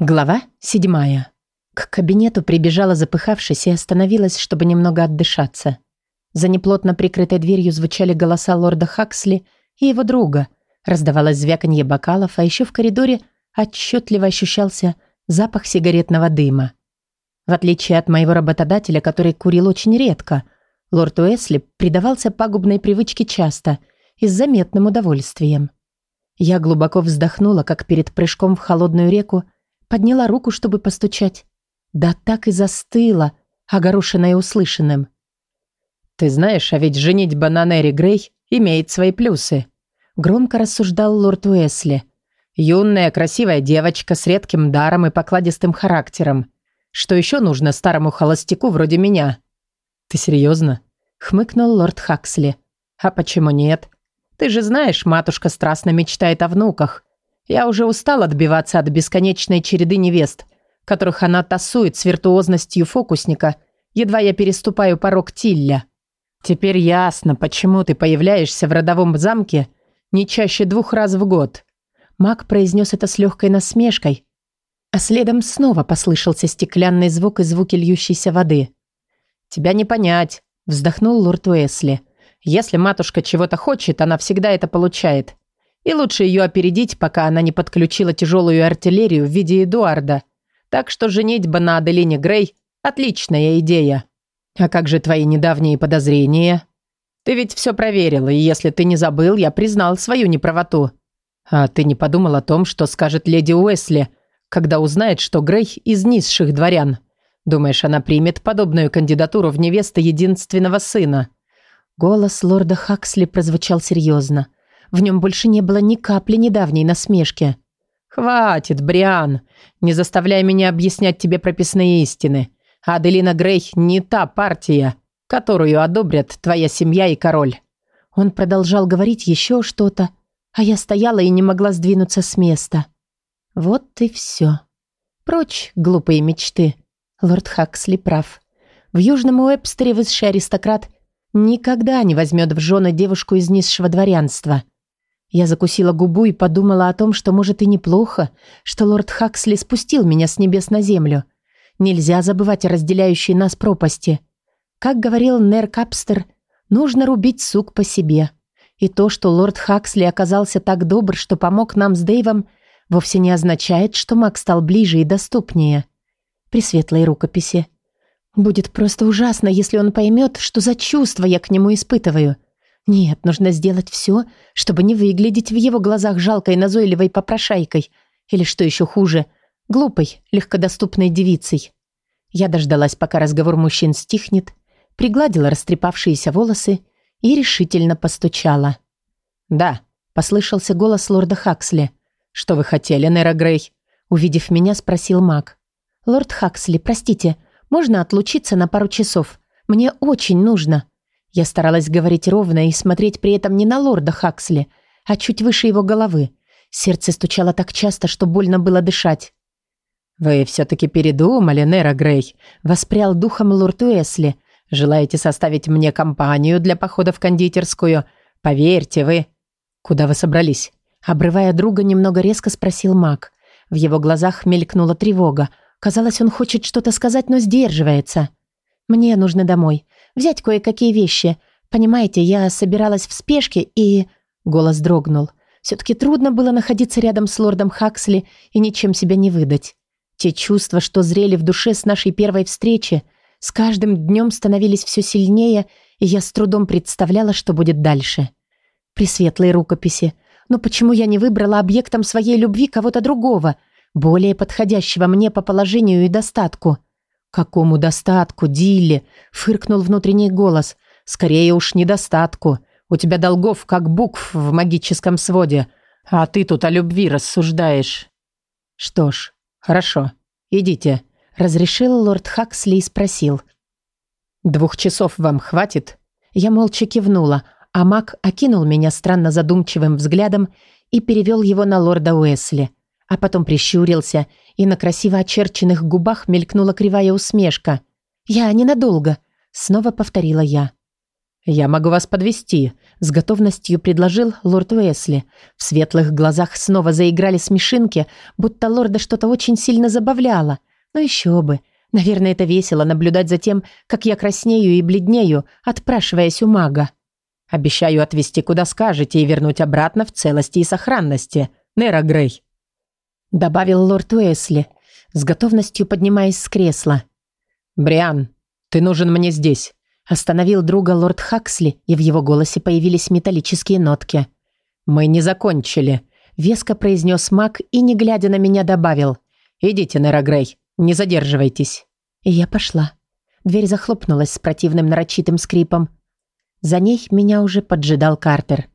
Глава седьмая. К кабинету прибежала запыхавшись и остановилась, чтобы немного отдышаться. За неплотно прикрытой дверью звучали голоса лорда Хаксли и его друга. Раздавалось звяканье бокалов, а еще в коридоре отчетливо ощущался запах сигаретного дыма. В отличие от моего работодателя, который курил очень редко, лорд Уэсли предавался пагубной привычке часто и с заметным удовольствием. Я глубоко вздохнула, как перед прыжком в холодную реку, Подняла руку, чтобы постучать. Да так и застыла, огорошенная услышанным. «Ты знаешь, а ведь женитьба на Нэри Грей имеет свои плюсы», громко рассуждал лорд Уэсли. «Юная, красивая девочка с редким даром и покладистым характером. Что еще нужно старому холостяку вроде меня?» «Ты серьезно?» — хмыкнул лорд Хаксли. «А почему нет? Ты же знаешь, матушка страстно мечтает о внуках. Я уже устал отбиваться от бесконечной череды невест, которых она тасует с виртуозностью фокусника, едва я переступаю порог Тилля. Теперь ясно, почему ты появляешься в родовом замке не чаще двух раз в год. Маг произнес это с легкой насмешкой, а следом снова послышался стеклянный звук и звуки льющейся воды. «Тебя не понять», — вздохнул лорд Уэсли. «Если матушка чего-то хочет, она всегда это получает. И лучше ее опередить, пока она не подключила тяжелую артиллерию в виде Эдуарда. Так что женитьба на Аделине Грей – отличная идея. А как же твои недавние подозрения? Ты ведь все проверил, и если ты не забыл, я признал свою неправоту. А ты не подумал о том, что скажет леди Уэсли, когда узнает, что Грей из низших дворян? Думаешь, она примет подобную кандидатуру в невесты единственного сына?» Голос лорда Хаксли прозвучал серьезно – в нем больше не было ни капли недавней насмешки. «Хватит, Бриан. Не заставляй меня объяснять тебе прописные истины. Аделина Грей не та партия, которую одобрят твоя семья и король». Он продолжал говорить еще что-то, а я стояла и не могла сдвинуться с места. Вот и все. Прочь, глупые мечты. Лорд Хаксли прав. В Южном Уэбстере высший аристократ никогда не возьмет в жены девушку из низшего дворянства – я закусила губу и подумала о том, что, может, и неплохо, что лорд Хаксли спустил меня с небес на землю. Нельзя забывать о разделяющей нас пропасти. Как говорил Нер Капстер, нужно рубить сук по себе. И то, что лорд Хаксли оказался так добр, что помог нам с Дэйвом, вовсе не означает, что маг стал ближе и доступнее. При светлой рукописи. Будет просто ужасно, если он поймет, что за чувства я к нему испытываю – нет, нужно сделать все, чтобы не выглядеть в его глазах жалкой назойливой попрошайкой. Или, что еще хуже, глупой, легкодоступной девицей. Я дождалась, пока разговор мужчин стихнет, пригладила растрепавшиеся волосы и решительно постучала. «Да», — послышался голос лорда Хаксли. «Что вы хотели, Нера Грей?» Увидев меня, спросил маг. «Лорд Хаксли, простите, можно отлучиться на пару часов? Мне очень нужно». Я старалась говорить ровно и смотреть при этом не на лорда Хаксли, а чуть выше его головы. Сердце стучало так часто, что больно было дышать. «Вы все-таки передумали, Нера Грей», — воспрял духом лорд Уэсли. «Желаете составить мне компанию для похода в кондитерскую? Поверьте, вы...» «Куда вы собрались?» Обрывая друга, немного резко спросил маг. В его глазах мелькнула тревога. Казалось, он хочет что-то сказать, но сдерживается. «Мне нужно домой взять кое-какие вещи. Понимаете, я собиралась в спешке и...» Голос дрогнул. Все-таки трудно было находиться рядом с лордом Хаксли и ничем себя не выдать. Те чувства, что зрели в душе с нашей первой встречи, с каждым днем становились все сильнее, и я с трудом представляла, что будет дальше. Пресветлые рукописи. Но почему я не выбрала объектом своей любви кого-то другого, более подходящего мне по положению и достатку? «Какому достатку, Дилли?» — фыркнул внутренний голос. «Скорее уж недостатку. У тебя долгов, как букв в магическом своде. А ты тут о любви рассуждаешь». «Что ж, хорошо. Идите», — разрешил лорд Хаксли и спросил. «Двух часов вам хватит?» Я молча кивнула, а маг окинул меня странно задумчивым взглядом и перевел его на лорда Уэсли а потом прищурился, и на красиво очерченных губах мелькнула кривая усмешка. «Я ненадолго», — снова повторила я. «Я могу вас подвести, с готовностью предложил лорд Уэсли. В светлых глазах снова заиграли смешинки, будто лорда что-то очень сильно забавляло. Но еще бы. Наверное, это весело наблюдать за тем, как я краснею и бледнею, отпрашиваясь у мага. Обещаю отвезти куда скажете и вернуть обратно в целости и сохранности. Нера Грей. Добавил лорд Уэсли, с готовностью поднимаясь с кресла. «Бриан, ты нужен мне здесь». Остановил друга лорд Хаксли, и в его голосе появились металлические нотки. «Мы не закончили», — веско произнес маг и, не глядя на меня, добавил. «Идите, Нера Грей, не задерживайтесь». И я пошла. Дверь захлопнулась с противным нарочитым скрипом. За ней меня уже поджидал Картер.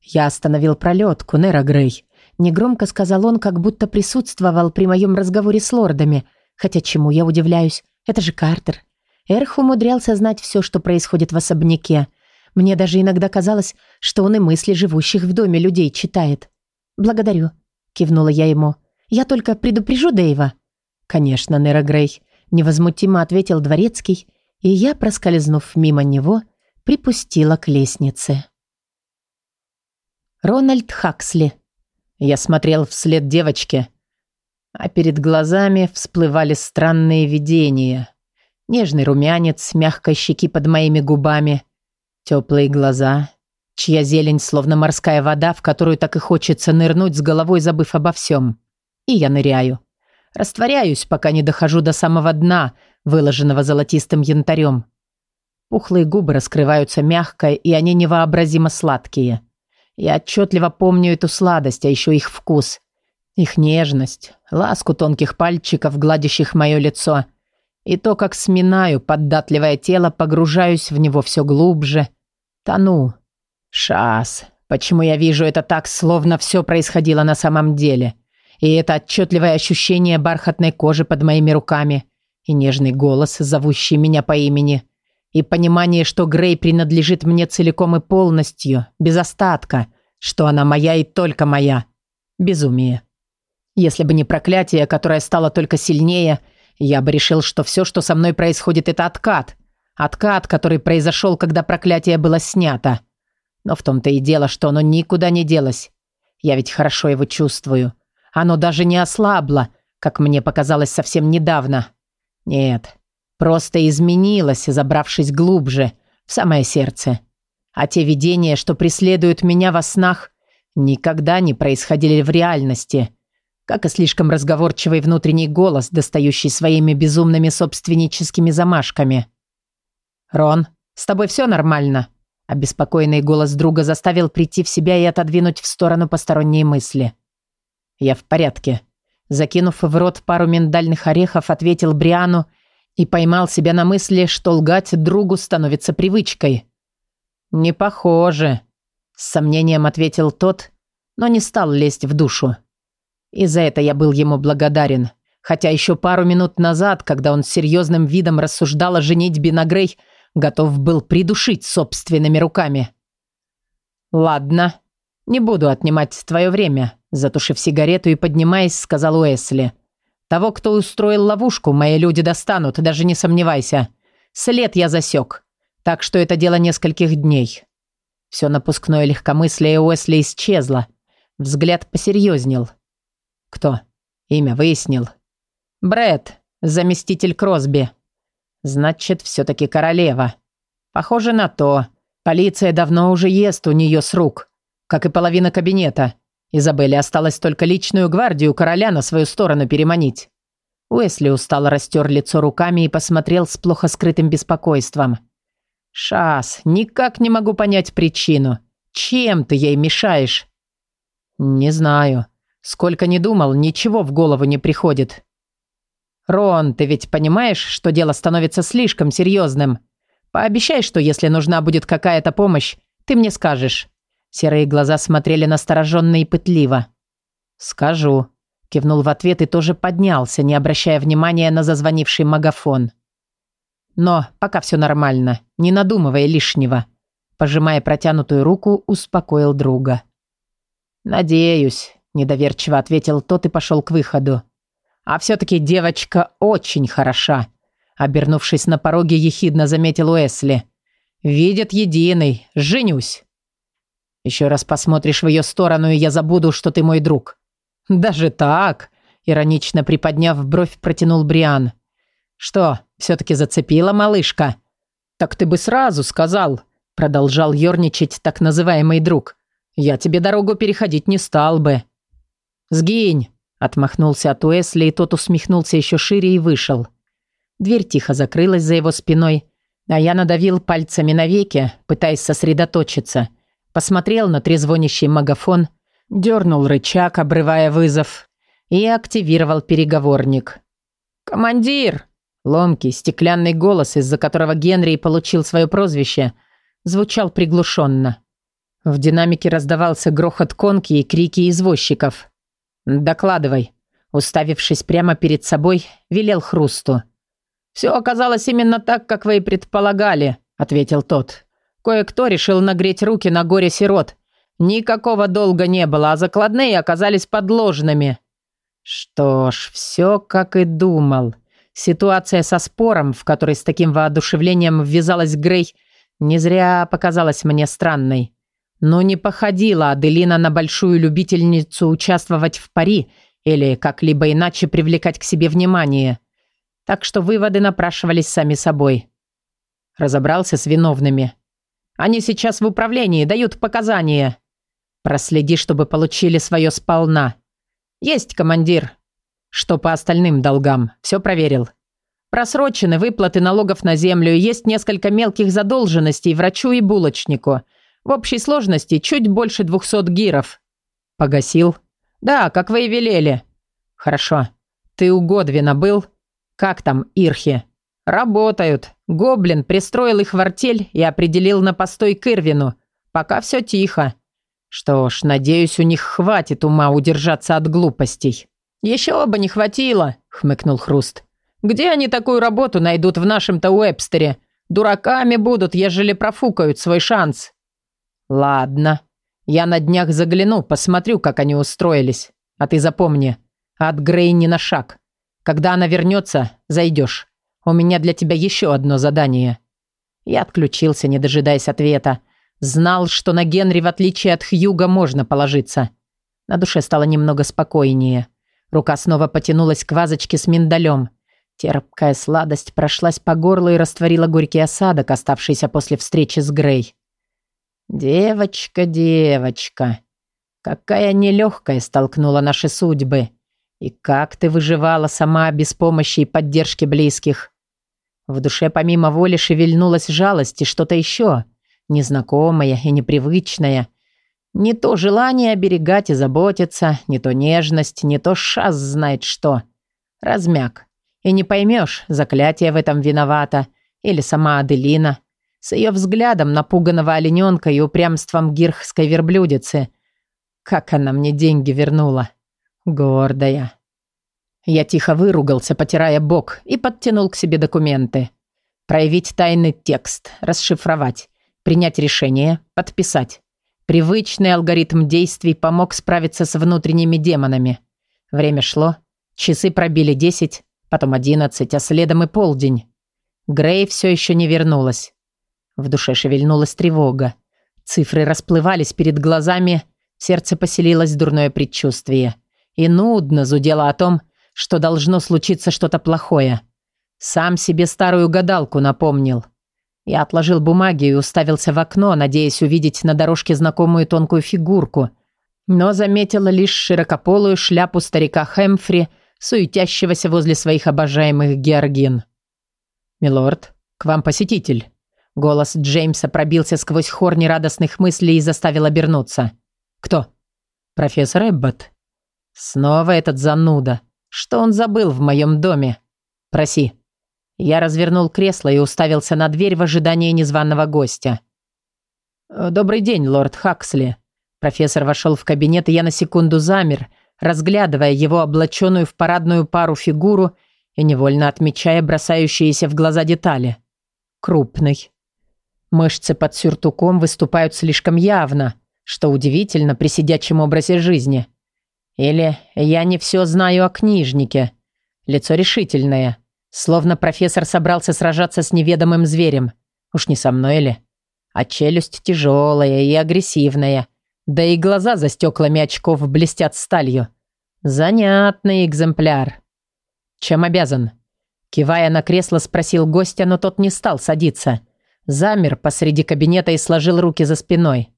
«Я остановил пролетку, Нера Грей», — негромко сказал он, как будто присутствовал при моем разговоре с лордами. Хотя чему я удивляюсь? Это же Картер. Эрх умудрялся знать все, что происходит в особняке. Мне даже иногда казалось, что он и мысли живущих в доме людей читает. «Благодарю», — кивнула я ему. «Я только предупрежу Дэйва». «Конечно, Нера Грей», — невозмутимо ответил дворецкий, и я, проскользнув мимо него, припустила к лестнице. Рональд Хаксли. Я смотрел вслед девочке, а перед глазами всплывали странные видения. Нежный румянец мягкой щеки под моими губами, теплые глаза, чья зелень словно морская вода, в которую так и хочется нырнуть с головой, забыв обо всем. И я ныряю. Растворяюсь, пока не дохожу до самого дна, выложенного золотистым янтарем. Пухлые губы раскрываются мягко, и они невообразимо сладкие. Я отчетливо помню эту сладость, а еще их вкус. Их нежность, ласку тонких пальчиков, гладящих мое лицо — и то, как сминаю поддатливое тело, погружаюсь в него все глубже. Тону. Шас. Почему я вижу это так, словно все происходило на самом деле? И это отчетливое ощущение бархатной кожи под моими руками. И нежный голос, зовущий меня по имени. И понимание, что Грей принадлежит мне целиком и полностью, без остатка. Что она моя и только моя. Безумие. Если бы не проклятие, которое стало только сильнее – я бы решил, что все, что со мной происходит, это откат. Откат, который произошел, когда проклятие было снято. Но в том-то и дело, что оно никуда не делось. Я ведь хорошо его чувствую. Оно даже не ослабло, как мне показалось совсем недавно. Нет, просто изменилось, забравшись глубже, в самое сердце. А те видения, что преследуют меня во снах, никогда не происходили в реальности как и слишком разговорчивый внутренний голос, достающий своими безумными собственническими замашками. «Рон, с тобой все нормально?» Обеспокоенный голос друга заставил прийти в себя и отодвинуть в сторону посторонние мысли. «Я в порядке». Закинув в рот пару миндальных орехов, ответил Бриану и поймал себя на мысли, что лгать другу становится привычкой. «Не похоже», — с сомнением ответил тот, но не стал лезть в душу. И за это я был ему благодарен. Хотя еще пару минут назад, когда он с серьезным видом рассуждал о женитьбе на Грей, готов был придушить собственными руками. «Ладно, не буду отнимать твое время», затушив сигарету и поднимаясь, сказал Уэсли. «Того, кто устроил ловушку, мои люди достанут, даже не сомневайся. След я засек, так что это дело нескольких дней». Все напускное легкомыслие Уэсли исчезло. Взгляд посерьезнел. «Кто?» «Имя выяснил». «Брэд, заместитель Кросби». «Значит, все-таки королева». «Похоже на то. Полиция давно уже ест у нее с рук, как и половина кабинета. Изабелле осталось только личную гвардию короля на свою сторону переманить». Уэсли устало растер лицо руками и посмотрел с плохо скрытым беспокойством. «Шас, никак не могу понять причину. Чем ты ей мешаешь?» «Не знаю. Сколько ни думал, ничего в голову не приходит. «Рон, ты ведь понимаешь, что дело становится слишком серьезным? Пообещай, что если нужна будет какая-то помощь, ты мне скажешь». Серые глаза смотрели настороженно и пытливо. «Скажу», – кивнул в ответ и тоже поднялся, не обращая внимания на зазвонивший магафон. «Но пока все нормально, не надумывая лишнего», – пожимая протянутую руку, успокоил друга. «Надеюсь», Недоверчиво ответил тот и пошел к выходу. «А все-таки девочка очень хороша», обернувшись на пороге, ехидно заметил Уэсли. Видят единый. Женюсь. Еще раз посмотришь в ее сторону, и я забуду, что ты мой друг. Даже так? Иронично приподняв бровь, протянул Бриан. Что, все-таки зацепила малышка? Так ты бы сразу сказал. Продолжал ерничать так называемый друг. Я тебе дорогу переходить не стал бы. Сгинь. Отмахнулся от Уэсли, и тот усмехнулся еще шире и вышел. Дверь тихо закрылась за его спиной, а я надавил пальцами на веки, пытаясь сосредоточиться. Посмотрел на трезвонящий магафон, дернул рычаг, обрывая вызов, и активировал переговорник. «Командир!» Ломкий, стеклянный голос, из-за которого Генри получил свое прозвище, звучал приглушенно. В динамике раздавался грохот конки и крики извозчиков. «Докладывай», уставившись прямо перед собой, велел Хрусту. «Все оказалось именно так, как вы и предполагали», — ответил тот. «Кое-кто решил нагреть руки на горе сирот. Никакого долга не было, а закладные оказались подложными». Что ж, все как и думал. Ситуация со спором, в которой с таким воодушевлением ввязалась Грей, не зря показалась мне странной. Но не походила Аделина на большую любительницу участвовать в пари или как-либо иначе привлекать к себе внимание так что выводы напрашивались сами собой. Разобрался с виновными. Они сейчас в управлении, дают показания. Проследи, чтобы получили свое сполна. Есть, командир. Что по остальным долгам? Все проверил. Просрочены выплаты налогов на землю, есть несколько мелких задолженностей врачу и булочнику. В общей сложности чуть больше двухсот гиров. Погасил? Да, как вы и велели. Хорошо. Ты у Годвина был? «Как там Ирхи?» «Работают. Гоблин пристроил их в артель и определил на постой к Ирвину. Пока все тихо. Что ж, надеюсь, у них хватит ума удержаться от глупостей». «Еще бы не хватило», — хмыкнул Хруст. «Где они такую работу найдут в нашем-то Уэбстере? Дураками будут, ежели профукают свой шанс». «Ладно. Я на днях загляну, посмотрю, как они устроились. А ты запомни, от Грей не на шаг. Когда она вернется, зайдешь. У меня для тебя еще одно задание». Я отключился, не дожидаясь ответа. Знал, что на Генри, в отличие от Хьюга, можно положиться. На душе стало немного спокойнее. Рука снова потянулась к вазочке с миндалем. Терпкая сладость прошлась по горлу и растворила горький осадок, оставшийся после встречи с Грей. «Девочка, девочка, какая нелегкая столкнула наши судьбы. И как ты выживала сама без помощи и поддержки близких? В душе помимо воли шевельнулась жалость и что-то еще, незнакомое и непривычное. Не то желание оберегать и заботиться, не то нежность, не то шас знает что. Размяк. И не поймешь, заклятие в этом виновата или сама Аделина. С ее взглядом напуганного олененка и упрямством гирхской верблюдицы. Как она мне деньги вернула. Гордая. Я тихо выругался, потирая бок, и подтянул к себе документы. Проявить тайный текст, расшифровать, принять решение, подписать. Привычный алгоритм действий помог справиться с внутренними демонами. Время шло. Часы пробили десять, потом одиннадцать, а следом и полдень. Грей все еще не вернулась. В душе шевельнулась тревога. Цифры расплывались перед глазами, в сердце поселилось дурное предчувствие и нудно зудела о том, что должно случиться что-то плохое. Сам себе старую гадалку напомнил. Я отложил бумаги и уставился в окно, надеясь увидеть на дорожке знакомую тонкую фигурку, но заметила лишь широкополую шляпу старика Хэмфри, суетящегося возле своих обожаемых георгин. «Милорд, к вам посетитель». Голос Джеймса пробился сквозь хор нерадостных мыслей и заставил обернуться. «Кто?» «Профессор Эббот», Снова этот зануда. Что он забыл в моем доме? Проси. Я развернул кресло и уставился на дверь в ожидании незваного гостя. «Э, «Добрый день, лорд Хаксли». Профессор вошел в кабинет, и я на секунду замер, разглядывая его облаченную в парадную пару фигуру и невольно отмечая бросающиеся в глаза детали. Крупный. Мышцы под сюртуком выступают слишком явно, что удивительно при сидячем образе жизни – или я не все знаю о книжнике. Лицо решительное. Словно профессор собрался сражаться с неведомым зверем. Уж не со мной ли? а челюсть тяжелая и агрессивная. Да и глаза за стеклами очков блестят сталью. Занятный экземпляр. Чем обязан? Кивая на кресло, спросил гостя, но тот не стал садиться. Замер посреди кабинета и сложил руки за спиной.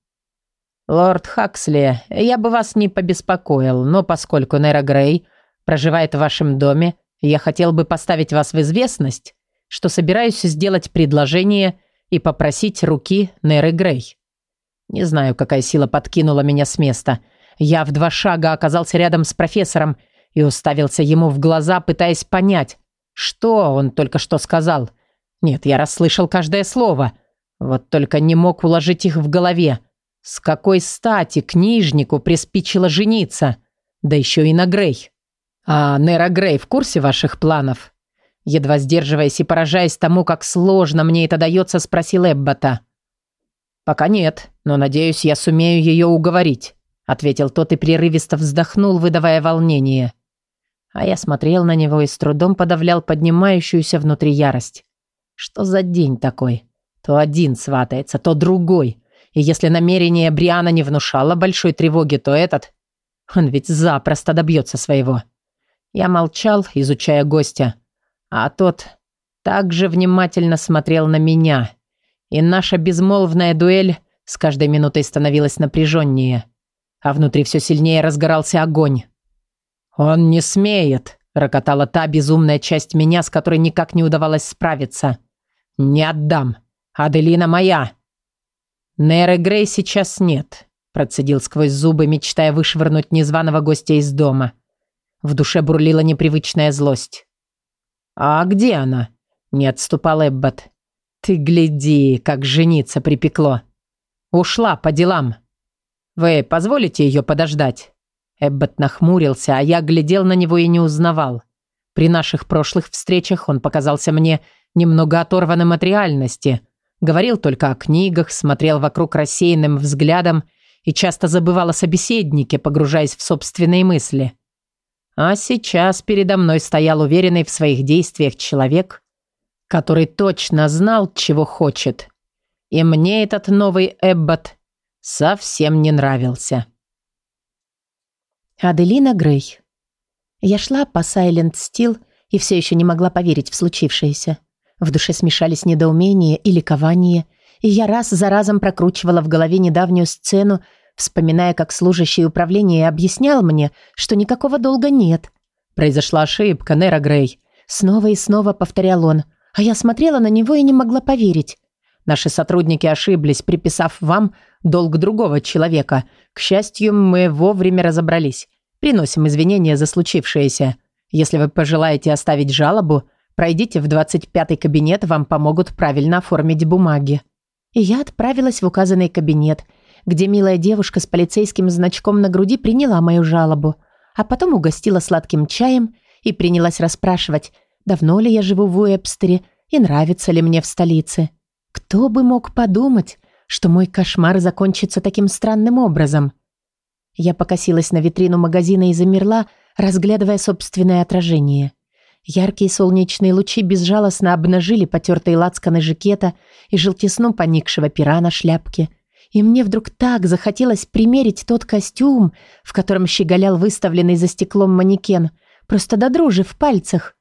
«Лорд Хаксли, я бы вас не побеспокоил, но поскольку Нера Грей проживает в вашем доме, я хотел бы поставить вас в известность, что собираюсь сделать предложение и попросить руки Неры Грей. Не знаю, какая сила подкинула меня с места. Я в два шага оказался рядом с профессором и уставился ему в глаза, пытаясь понять, что он только что сказал. Нет, я расслышал каждое слово, вот только не мог уложить их в голове. С какой стати книжнику приспичило жениться? Да еще и на Грей. А Нера Грей в курсе ваших планов? Едва сдерживаясь и поражаясь тому, как сложно мне это дается, спросил Эббота. «Пока нет, но, надеюсь, я сумею ее уговорить», ответил тот и прерывисто вздохнул, выдавая волнение. А я смотрел на него и с трудом подавлял поднимающуюся внутри ярость. Что за день такой? То один сватается, то другой. И если намерение Бриана не внушало большой тревоги, то этот... Он ведь запросто добьется своего. Я молчал, изучая гостя. А тот также внимательно смотрел на меня. И наша безмолвная дуэль с каждой минутой становилась напряженнее. А внутри все сильнее разгорался огонь. «Он не смеет!» – рокотала та безумная часть меня, с которой никак не удавалось справиться. «Не отдам! Аделина моя!» «Неры Грей сейчас нет», – процедил сквозь зубы, мечтая вышвырнуть незваного гостя из дома. В душе бурлила непривычная злость. «А где она?» – не отступал Эббот. «Ты гляди, как жениться припекло. Ушла по делам. Вы позволите ее подождать?» Эббот нахмурился, а я глядел на него и не узнавал. При наших прошлых встречах он показался мне немного оторванным от реальности – Говорил только о книгах, смотрел вокруг рассеянным взглядом и часто забывал о собеседнике, погружаясь в собственные мысли. А сейчас передо мной стоял уверенный в своих действиях человек, который точно знал, чего хочет. И мне этот новый Эббот совсем не нравился. Аделина Грей. Я шла по Сайленд Стил и все еще не могла поверить в случившееся. В душе смешались недоумение и ликование, и я раз за разом прокручивала в голове недавнюю сцену, вспоминая, как служащий управления объяснял мне, что никакого долга нет. «Произошла ошибка, Нера Грей». Снова и снова повторял он, а я смотрела на него и не могла поверить. «Наши сотрудники ошиблись, приписав вам долг другого человека. К счастью, мы вовремя разобрались. Приносим извинения за случившееся. Если вы пожелаете оставить жалобу, Пройдите в 25-й кабинет, вам помогут правильно оформить бумаги». И я отправилась в указанный кабинет, где милая девушка с полицейским значком на груди приняла мою жалобу, а потом угостила сладким чаем и принялась расспрашивать, давно ли я живу в Уэбстере и нравится ли мне в столице. Кто бы мог подумать, что мой кошмар закончится таким странным образом? Я покосилась на витрину магазина и замерла, разглядывая собственное отражение. Яркие солнечные лучи безжалостно обнажили потертые лацканы жакета и желтизну поникшего пера на шляпке. И мне вдруг так захотелось примерить тот костюм, в котором щеголял выставленный за стеклом манекен, просто до дрожи в пальцах.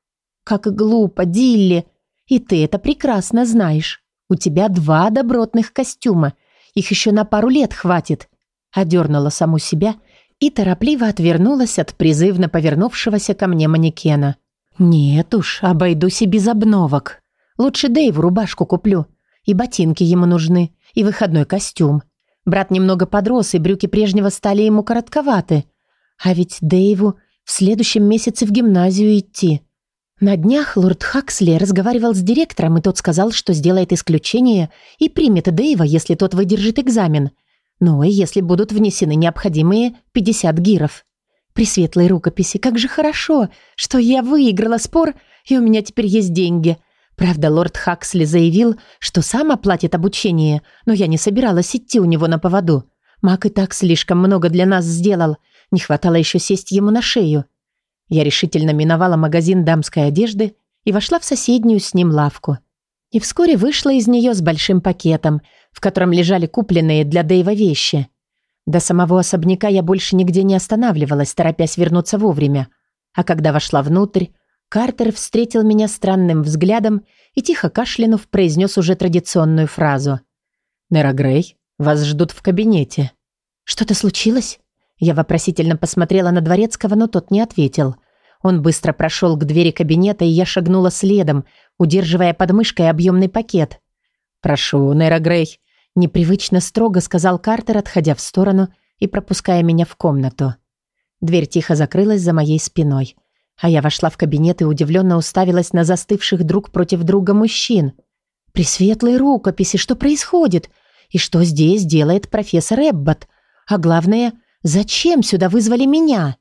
Как глупо, Дилли! И ты это прекрасно знаешь. У тебя два добротных костюма. Их еще на пару лет хватит. Одернула саму себя и торопливо отвернулась от призывно повернувшегося ко мне манекена. «Нет уж, обойдусь и без обновок. Лучше Дэйву рубашку куплю. И ботинки ему нужны, и выходной костюм. Брат немного подрос, и брюки прежнего стали ему коротковаты. А ведь Дэйву в следующем месяце в гимназию идти. На днях лорд Хаксли разговаривал с директором, и тот сказал, что сделает исключение и примет Дэйва, если тот выдержит экзамен. Ну и если будут внесены необходимые 50 гиров. При светлой рукописи. Как же хорошо, что я выиграла спор, и у меня теперь есть деньги. Правда, лорд Хаксли заявил, что сам оплатит обучение, но я не собиралась идти у него на поводу. Мак и так слишком много для нас сделал. Не хватало еще сесть ему на шею. Я решительно миновала магазин дамской одежды и вошла в соседнюю с ним лавку. И вскоре вышла из нее с большим пакетом, в котором лежали купленные для Дэйва вещи. До самого особняка я больше нигде не останавливалась, торопясь вернуться вовремя. А когда вошла внутрь, Картер встретил меня странным взглядом и, тихо кашлянув, произнес уже традиционную фразу. «Нера Грей, вас ждут в кабинете». «Что-то случилось?» Я вопросительно посмотрела на Дворецкого, но тот не ответил. Он быстро прошел к двери кабинета, и я шагнула следом, удерживая под мышкой объемный пакет. «Прошу, Нера Грей», — непривычно строго сказал Картер, отходя в сторону и пропуская меня в комнату. Дверь тихо закрылась за моей спиной, а я вошла в кабинет и удивленно уставилась на застывших друг против друга мужчин. «Пресветлые рукописи, что происходит? И что здесь делает профессор Эббот? А главное, зачем сюда вызвали меня?»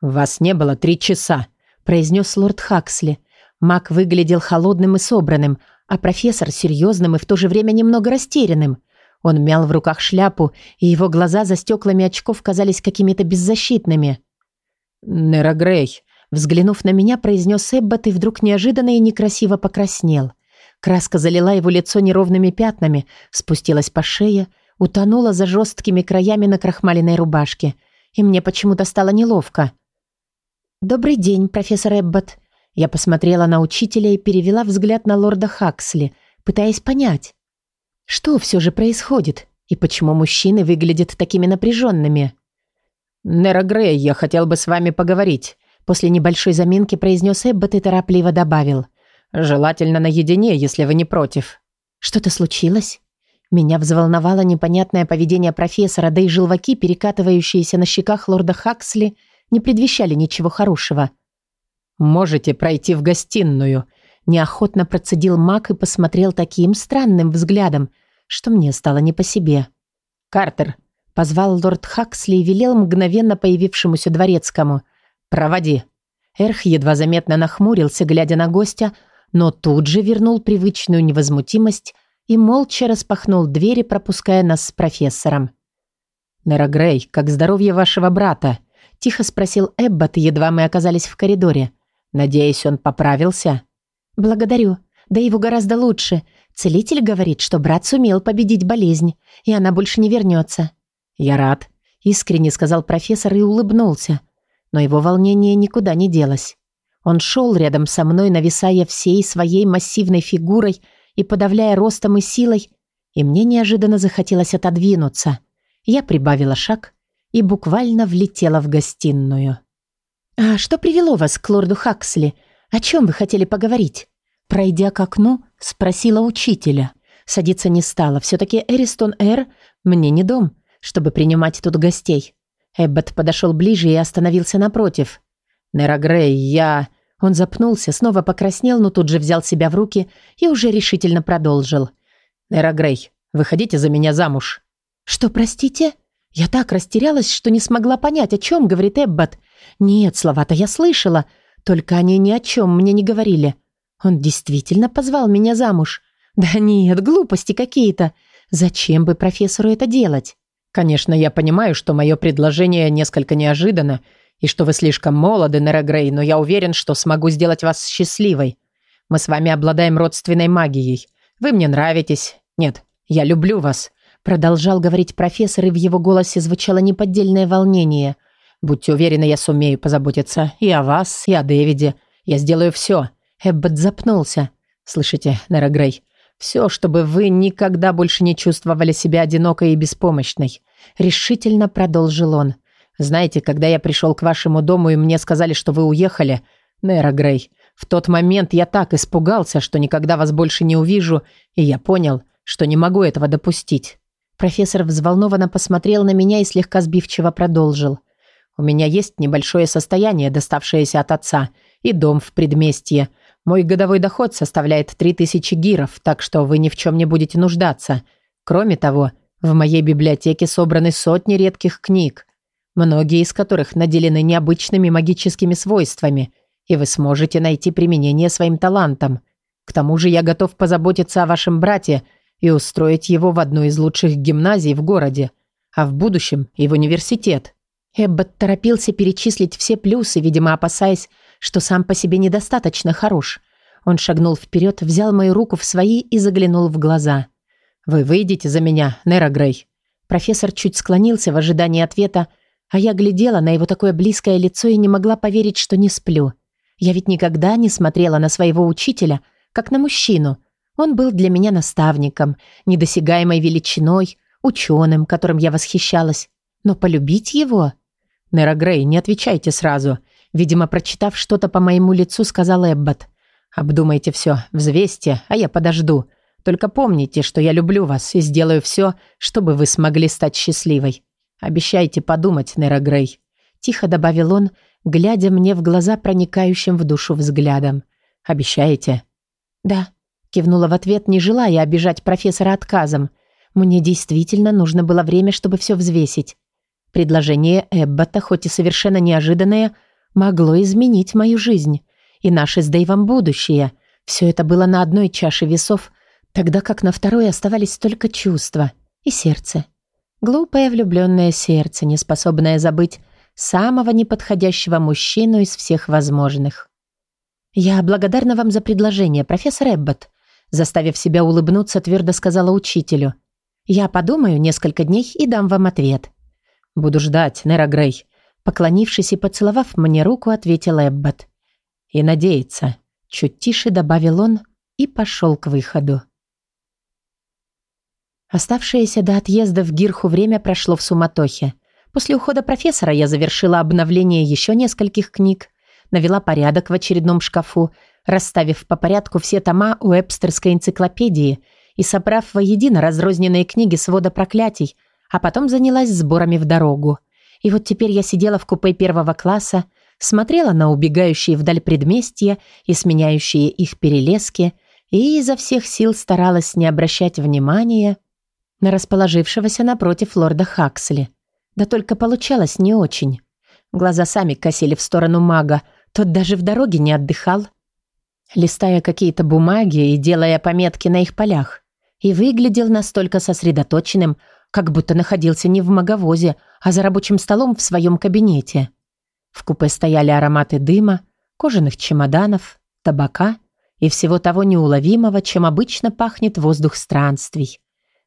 «Вас не было три часа», — произнес лорд Хаксли. Мак выглядел холодным и собранным, а профессор серьезным и в то же время немного растерянным. Он мял в руках шляпу, и его глаза за стеклами очков казались какими-то беззащитными. «Нера Грей», взглянув на меня, произнес Эббот и вдруг неожиданно и некрасиво покраснел. Краска залила его лицо неровными пятнами, спустилась по шее, утонула за жесткими краями на крахмаленной рубашке, и мне почему-то стало неловко. «Добрый день, профессор Эббот», я посмотрела на учителя и перевела взгляд на лорда Хаксли, пытаясь понять, что все же происходит и почему мужчины выглядят такими напряженными. «Нера Грей, я хотел бы с вами поговорить», после небольшой заминки произнес Эббот и торопливо добавил. «Желательно наедине, если вы не против». «Что-то случилось?» Меня взволновало непонятное поведение профессора, да и желваки, перекатывающиеся на щеках лорда Хаксли, не предвещали ничего хорошего. «Можете пройти в гостиную», – неохотно процедил маг и посмотрел таким странным взглядом, что мне стало не по себе. «Картер», – позвал лорд Хаксли и велел мгновенно появившемуся дворецкому. «Проводи». Эрх едва заметно нахмурился, глядя на гостя, но тут же вернул привычную невозмутимость и молча распахнул двери, пропуская нас с профессором. «Нера Грей, как здоровье вашего брата?» – тихо спросил Эббот, едва мы оказались в коридоре. Надеюсь, он поправился? Благодарю. Да его гораздо лучше. Целитель говорит, что брат сумел победить болезнь, и она больше не вернется. Я рад, искренне сказал профессор и улыбнулся. Но его волнение никуда не делось. Он шел рядом со мной, нависая всей своей массивной фигурой и подавляя ростом и силой, и мне неожиданно захотелось отодвинуться. Я прибавила шаг и буквально влетела в гостиную. «А что привело вас к лорду Хаксли? О чем вы хотели поговорить?» Пройдя к окну, спросила учителя. Садиться не стала. Все-таки Эристон Эр мне не дом, чтобы принимать тут гостей. Эббот подошел ближе и остановился напротив. «Нера Грей, я...» Он запнулся, снова покраснел, но тут же взял себя в руки и уже решительно продолжил. «Нера Грей, выходите за меня замуж». «Что, простите?» Я так растерялась, что не смогла понять, о чем говорит Эббот. Нет, слова-то я слышала, только они ни о чем мне не говорили. Он действительно позвал меня замуж. Да нет, глупости какие-то. Зачем бы профессору это делать? Конечно, я понимаю, что мое предложение несколько неожиданно, и что вы слишком молоды, Нера Грей, но я уверен, что смогу сделать вас счастливой. Мы с вами обладаем родственной магией. Вы мне нравитесь. Нет, я люблю вас. Продолжал говорить профессор, и в его голосе звучало неподдельное волнение – Будьте уверены, я сумею позаботиться и о вас, и о Дэвиде. Я сделаю все». Эббот запнулся. «Слышите, Нера Грей, все, чтобы вы никогда больше не чувствовали себя одинокой и беспомощной». Решительно продолжил он. «Знаете, когда я пришел к вашему дому и мне сказали, что вы уехали, Нера Грей, в тот момент я так испугался, что никогда вас больше не увижу, и я понял, что не могу этого допустить». Профессор взволнованно посмотрел на меня и слегка сбивчиво продолжил. У меня есть небольшое состояние, доставшееся от отца, и дом в предместье. Мой годовой доход составляет 3000 гиров, так что вы ни в чем не будете нуждаться. Кроме того, в моей библиотеке собраны сотни редких книг, многие из которых наделены необычными магическими свойствами, и вы сможете найти применение своим талантам. К тому же я готов позаботиться о вашем брате и устроить его в одну из лучших гимназий в городе, а в будущем и в университет. Эббот торопился перечислить все плюсы, видимо, опасаясь, что сам по себе недостаточно хорош. Он шагнул вперед, взял мою руку в свои и заглянул в глаза. «Вы выйдете за меня, Нера Грей?» Профессор чуть склонился в ожидании ответа, а я глядела на его такое близкое лицо и не могла поверить, что не сплю. Я ведь никогда не смотрела на своего учителя, как на мужчину. Он был для меня наставником, недосягаемой величиной, ученым, которым я восхищалась. Но полюбить его... Нера Грей, не отвечайте сразу. Видимо, прочитав что-то по моему лицу, сказал Эббот. Обдумайте все, взвесьте, а я подожду. Только помните, что я люблю вас и сделаю все, чтобы вы смогли стать счастливой. Обещайте подумать, Нера Грей. Тихо добавил он, глядя мне в глаза проникающим в душу взглядом. Обещаете? Да. Кивнула в ответ, не желая обижать профессора отказом. Мне действительно нужно было время, чтобы все взвесить. Предложение Эббота, хоть и совершенно неожиданное, могло изменить мою жизнь и наше с Дэйвом будущее. Все это было на одной чаше весов, тогда как на второй оставались только чувства и сердце. Глупое влюбленное сердце, не способное забыть самого неподходящего мужчину из всех возможных. «Я благодарна вам за предложение, профессор Эббот», заставив себя улыбнуться, твердо сказала учителю. «Я подумаю несколько дней и дам вам ответ». «Буду ждать, Нера Грей», поклонившись и поцеловав мне руку, ответил Эббот. «И надеяться», чуть тише добавил он и пошел к выходу. Оставшееся до отъезда в Гирху время прошло в суматохе. После ухода профессора я завершила обновление еще нескольких книг, навела порядок в очередном шкафу, расставив по порядку все тома Уэбстерской энциклопедии и собрав воедино разрозненные книги свода проклятий, а потом занялась сборами в дорогу. И вот теперь я сидела в купе первого класса, смотрела на убегающие вдаль предместья и сменяющие их перелески и изо всех сил старалась не обращать внимания на расположившегося напротив лорда Хаксли. Да только получалось не очень. Глаза сами косили в сторону мага, тот даже в дороге не отдыхал. Листая какие-то бумаги и делая пометки на их полях. И выглядел настолько сосредоточенным, как будто находился не в маговозе, а за рабочим столом в своем кабинете. В купе стояли ароматы дыма, кожаных чемоданов, табака и всего того неуловимого, чем обычно пахнет воздух странствий.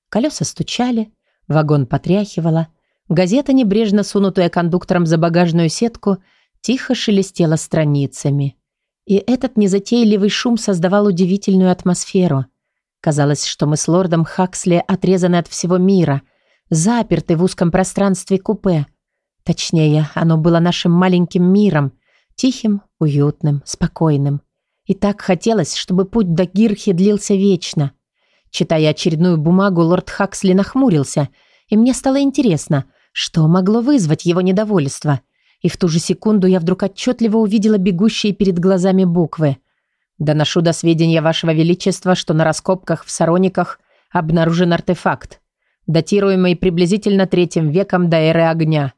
Колеса стучали, вагон потряхивало, газета, небрежно сунутая кондуктором за багажную сетку, тихо шелестела страницами. И этот незатейливый шум создавал удивительную атмосферу. Казалось, что мы с лордом Хаксли отрезаны от всего мира, заперты в узком пространстве купе. Точнее, оно было нашим маленьким миром, тихим, уютным, спокойным. И так хотелось, чтобы путь до Гирхи длился вечно. Читая очередную бумагу, лорд Хаксли нахмурился, и мне стало интересно, что могло вызвать его недовольство. И в ту же секунду я вдруг отчетливо увидела бегущие перед глазами буквы. «Доношу до сведения Вашего Величества, что на раскопках в Сарониках обнаружен артефакт, датируемый приблизительно третьим веком до эры огня.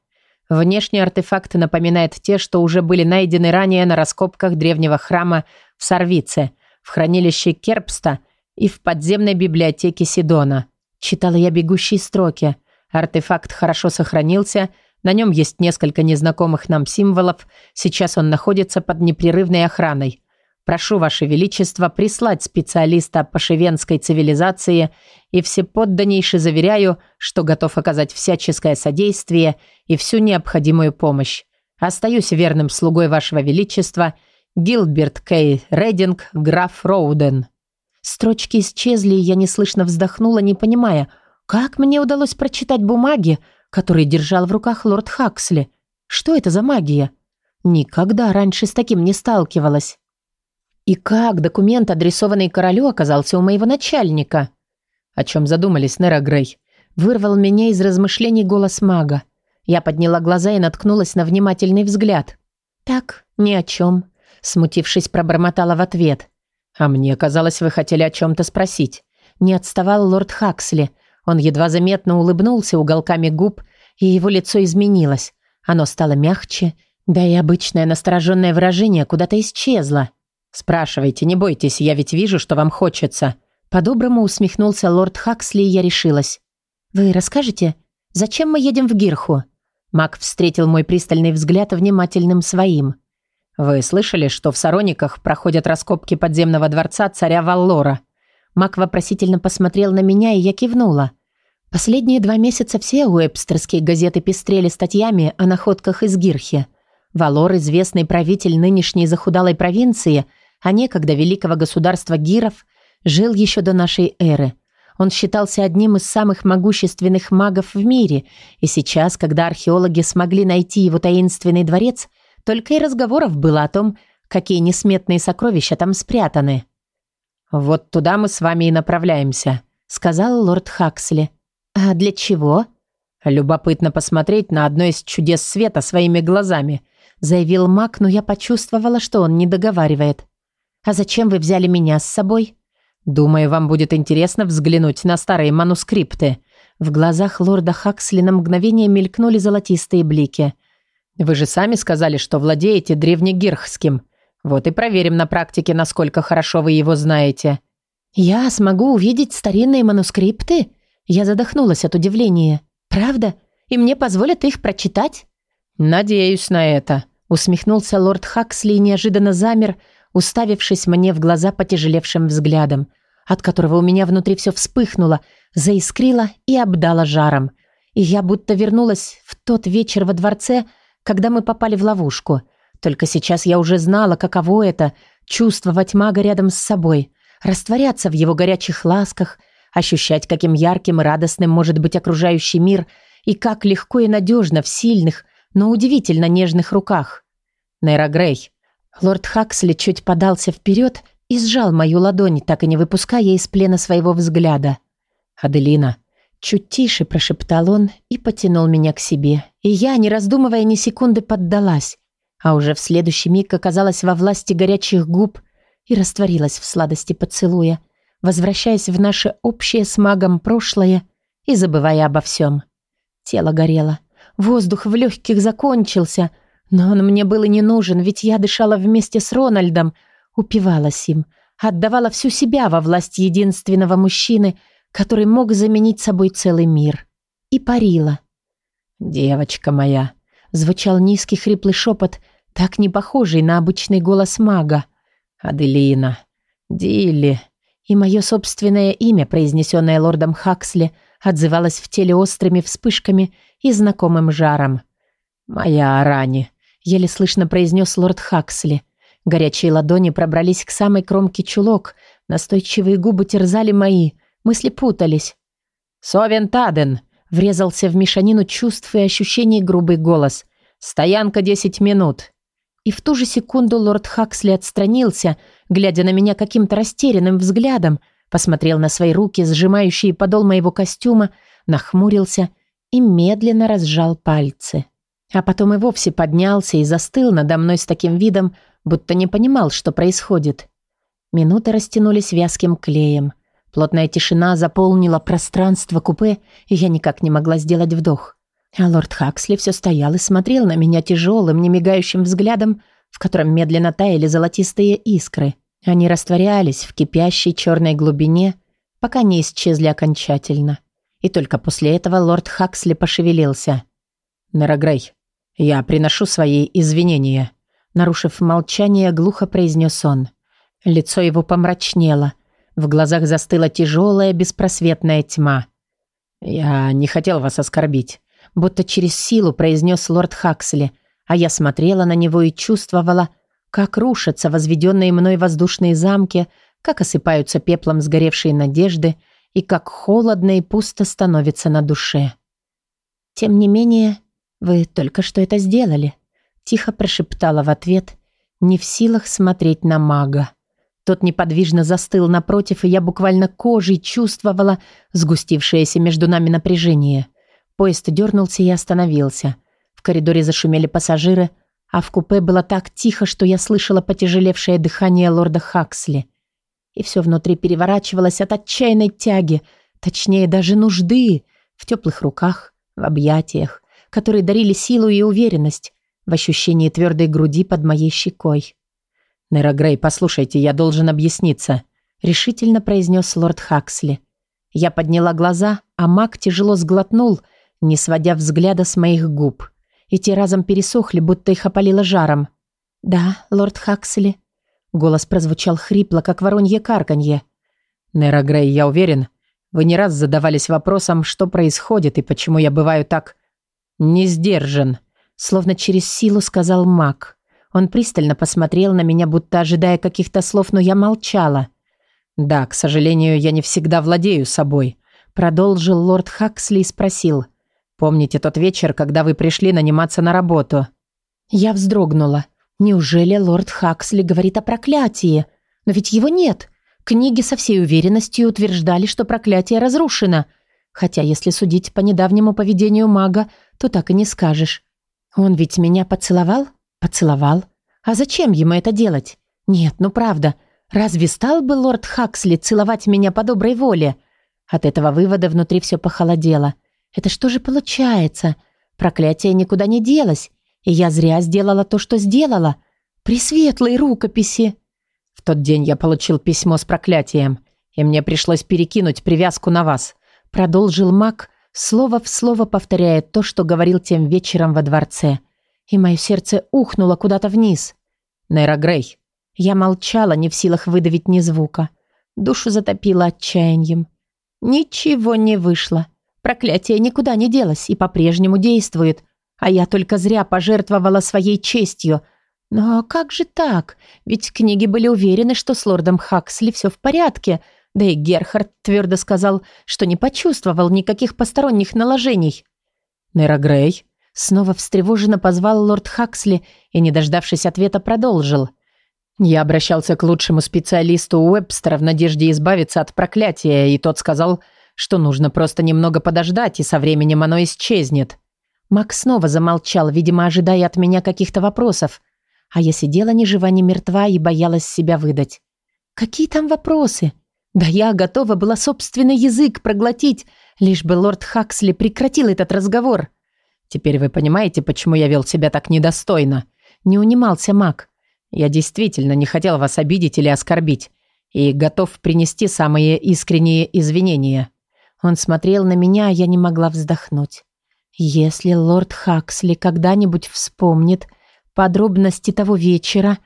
Внешний артефакт напоминает те, что уже были найдены ранее на раскопках древнего храма в Сарвице, в хранилище Керпста – и в подземной библиотеке Сидона. Читала я бегущие строки. Артефакт хорошо сохранился, на нем есть несколько незнакомых нам символов, сейчас он находится под непрерывной охраной. Прошу, Ваше Величество, прислать специалиста по шевенской цивилизации и всеподданнейше заверяю, что готов оказать всяческое содействие и всю необходимую помощь. Остаюсь верным слугой Вашего Величества, Гилберт Кей Рединг, граф Роуден. Строчки исчезли, и я неслышно вздохнула, не понимая, как мне удалось прочитать бумаги, которые держал в руках лорд Хаксли. Что это за магия? Никогда раньше с таким не сталкивалась. И как документ, адресованный королю, оказался у моего начальника? О чем задумались, Нера Грей? Вырвал меня из размышлений голос мага. Я подняла глаза и наткнулась на внимательный взгляд. «Так, ни о чем», — смутившись, пробормотала в ответ. «А мне казалось, вы хотели о чем-то спросить». Не отставал лорд Хаксли. Он едва заметно улыбнулся уголками губ, и его лицо изменилось. Оно стало мягче, да и обычное настороженное выражение куда-то исчезло. «Спрашивайте, не бойтесь, я ведь вижу, что вам хочется». По-доброму усмехнулся лорд Хаксли, и я решилась. «Вы расскажете, зачем мы едем в Гирху?» Мак встретил мой пристальный взгляд внимательным своим. «Вы слышали, что в Сарониках проходят раскопки подземного дворца царя Валлора? Мак вопросительно посмотрел на меня, и я кивнула. Последние два месяца все уэбстерские газеты пестрели статьями о находках из Гирхи. Валор, известный правитель нынешней захудалой провинции, а некогда великого государства Гиров, жил еще до нашей эры. Он считался одним из самых могущественных магов в мире, и сейчас, когда археологи смогли найти его таинственный дворец, только и разговоров было о том, какие несметные сокровища там спрятаны. «Вот туда мы с вами и направляемся», — сказал лорд Хаксли. «А для чего?» «Любопытно посмотреть на одно из чудес света своими глазами», — заявил маг, но я почувствовала, что он не договаривает. «А зачем вы взяли меня с собой?» «Думаю, вам будет интересно взглянуть на старые манускрипты». В глазах лорда Хаксли на мгновение мелькнули золотистые блики. «Вы же сами сказали, что владеете древнегирхским. Вот и проверим на практике, насколько хорошо вы его знаете». «Я смогу увидеть старинные манускрипты?» Я задохнулась от удивления. «Правда? И мне позволят их прочитать?» «Надеюсь на это», — усмехнулся лорд Хаксли и неожиданно замер, уставившись мне в глаза потяжелевшим взглядом, от которого у меня внутри все вспыхнуло, заискрило и обдало жаром. И я будто вернулась в тот вечер во дворце, когда мы попали в ловушку. Только сейчас я уже знала, каково это — чувствовать мага рядом с собой, растворяться в его горячих ласках, ощущать, каким ярким и радостным может быть окружающий мир и как легко и надежно в сильных, но удивительно нежных руках. Нейра Грей, Лорд Хаксли чуть подался вперед и сжал мою ладонь, так и не выпуская из плена своего взгляда. «Аделина», чуть тише прошептал он и потянул меня к себе. И я, не раздумывая ни секунды, поддалась, а уже в следующий миг оказалась во власти горячих губ и растворилась в сладости поцелуя, возвращаясь в наше общее с магом прошлое и забывая обо всем. Тело горело, воздух в легких закончился — но он мне был и не нужен, ведь я дышала вместе с Рональдом, упивалась им, отдавала всю себя во власть единственного мужчины, который мог заменить собой целый мир. И парила. «Девочка моя», — звучал низкий хриплый шепот, так не похожий на обычный голос мага. «Аделина, Дилли». И мое собственное имя, произнесенное лордом Хаксли, отзывалось в теле острыми вспышками и знакомым жаром. «Моя Арани, еле слышно произнес лорд Хаксли. Горячие ладони пробрались к самой кромке чулок, настойчивые губы терзали мои, мысли путались. «Совен Таден!» — врезался в мешанину чувств и ощущений грубый голос. «Стоянка десять минут!» И в ту же секунду лорд Хаксли отстранился, глядя на меня каким-то растерянным взглядом, посмотрел на свои руки, сжимающие подол моего костюма, нахмурился и медленно разжал пальцы. А потом и вовсе поднялся и застыл надо мной с таким видом, будто не понимал, что происходит. Минуты растянулись вязким клеем. Плотная тишина заполнила пространство купе, и я никак не могла сделать вдох. А лорд Хаксли все стоял и смотрел на меня тяжелым, немигающим взглядом, в котором медленно таяли золотистые искры. Они растворялись в кипящей черной глубине, пока не исчезли окончательно. И только после этого лорд Хаксли пошевелился. «Нарагрей, «Я приношу свои извинения», — нарушив молчание, глухо произнес он. Лицо его помрачнело. В глазах застыла тяжелая, беспросветная тьма. «Я не хотел вас оскорбить», — будто через силу произнес лорд Хаксли, а я смотрела на него и чувствовала, как рушатся возведенные мной воздушные замки, как осыпаются пеплом сгоревшие надежды и как холодно и пусто становится на душе. Тем не менее, «Вы только что это сделали», — тихо прошептала в ответ, не в силах смотреть на мага. Тот неподвижно застыл напротив, и я буквально кожей чувствовала сгустившееся между нами напряжение. Поезд дернулся и остановился. В коридоре зашумели пассажиры, а в купе было так тихо, что я слышала потяжелевшее дыхание лорда Хаксли. И все внутри переворачивалось от отчаянной тяги, точнее даже нужды, в теплых руках, в объятиях, которые дарили силу и уверенность в ощущении твердой груди под моей щекой. «Нейра Грей, послушайте, я должен объясниться», — решительно произнес лорд Хаксли. Я подняла глаза, а маг тяжело сглотнул, не сводя взгляда с моих губ. И те разом пересохли, будто их опалило жаром. «Да, лорд Хаксли». Голос прозвучал хрипло, как воронье карканье. Нейра Грей, я уверен, вы не раз задавались вопросом, что происходит и почему я бываю так не сдержан, словно через силу сказал маг. Он пристально посмотрел на меня, будто ожидая каких-то слов, но я молчала. «Да, к сожалению, я не всегда владею собой», — продолжил лорд Хаксли и спросил. «Помните тот вечер, когда вы пришли наниматься на работу?» Я вздрогнула. Неужели лорд Хаксли говорит о проклятии? Но ведь его нет. Книги со всей уверенностью утверждали, что проклятие разрушено. Хотя, если судить по недавнему поведению мага, то так и не скажешь. Он ведь меня поцеловал? Поцеловал. А зачем ему это делать? Нет, ну правда. Разве стал бы лорд Хаксли целовать меня по доброй воле? От этого вывода внутри все похолодело. Это что же получается? Проклятие никуда не делось, и я зря сделала то, что сделала. При светлой рукописи. В тот день я получил письмо с проклятием, и мне пришлось перекинуть привязку на вас. Продолжил маг, слово в слово повторяя то, что говорил тем вечером во дворце. И мое сердце ухнуло куда-то вниз. Нейра Грей. Я молчала, не в силах выдавить ни звука. Душу затопило отчаянием. Ничего не вышло. Проклятие никуда не делось и по-прежнему действует. А я только зря пожертвовала своей честью. Но как же так? Ведь книги были уверены, что с лордом Хаксли все в порядке. Да и Герхард твердо сказал, что не почувствовал никаких посторонних наложений. «Нера Грей?» Снова встревоженно позвал лорд Хаксли и, не дождавшись ответа, продолжил. «Я обращался к лучшему специалисту Уэбстера в надежде избавиться от проклятия, и тот сказал, что нужно просто немного подождать, и со временем оно исчезнет». Мак снова замолчал, видимо, ожидая от меня каких-то вопросов. А я сидела ни жива, ни мертва и боялась себя выдать. «Какие там вопросы?» Да я готова была собственный язык проглотить, лишь бы лорд Хаксли прекратил этот разговор. Теперь вы понимаете, почему я вел себя так недостойно? Не унимался маг. Я действительно не хотел вас обидеть или оскорбить и готов принести самые искренние извинения. Он смотрел на меня, а я не могла вздохнуть. Если лорд Хаксли когда-нибудь вспомнит подробности того вечера,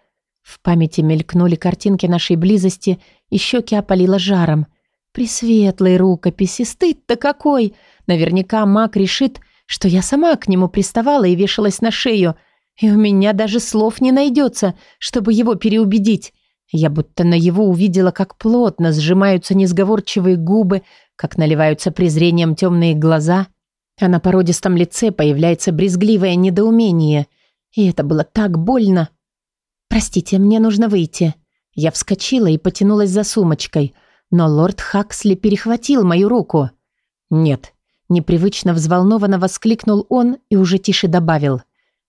в памяти мелькнули картинки нашей близости — и щеки опалило жаром. При светлой рукописи стыд-то какой! Наверняка маг решит, что я сама к нему приставала и вешалась на шею, и у меня даже слов не найдется, чтобы его переубедить. Я будто на его увидела, как плотно сжимаются несговорчивые губы, как наливаются презрением темные глаза, а на породистом лице появляется брезгливое недоумение. И это было так больно. «Простите, мне нужно выйти», я вскочила и потянулась за сумочкой, но лорд Хаксли перехватил мою руку. «Нет», — непривычно взволнованно воскликнул он и уже тише добавил.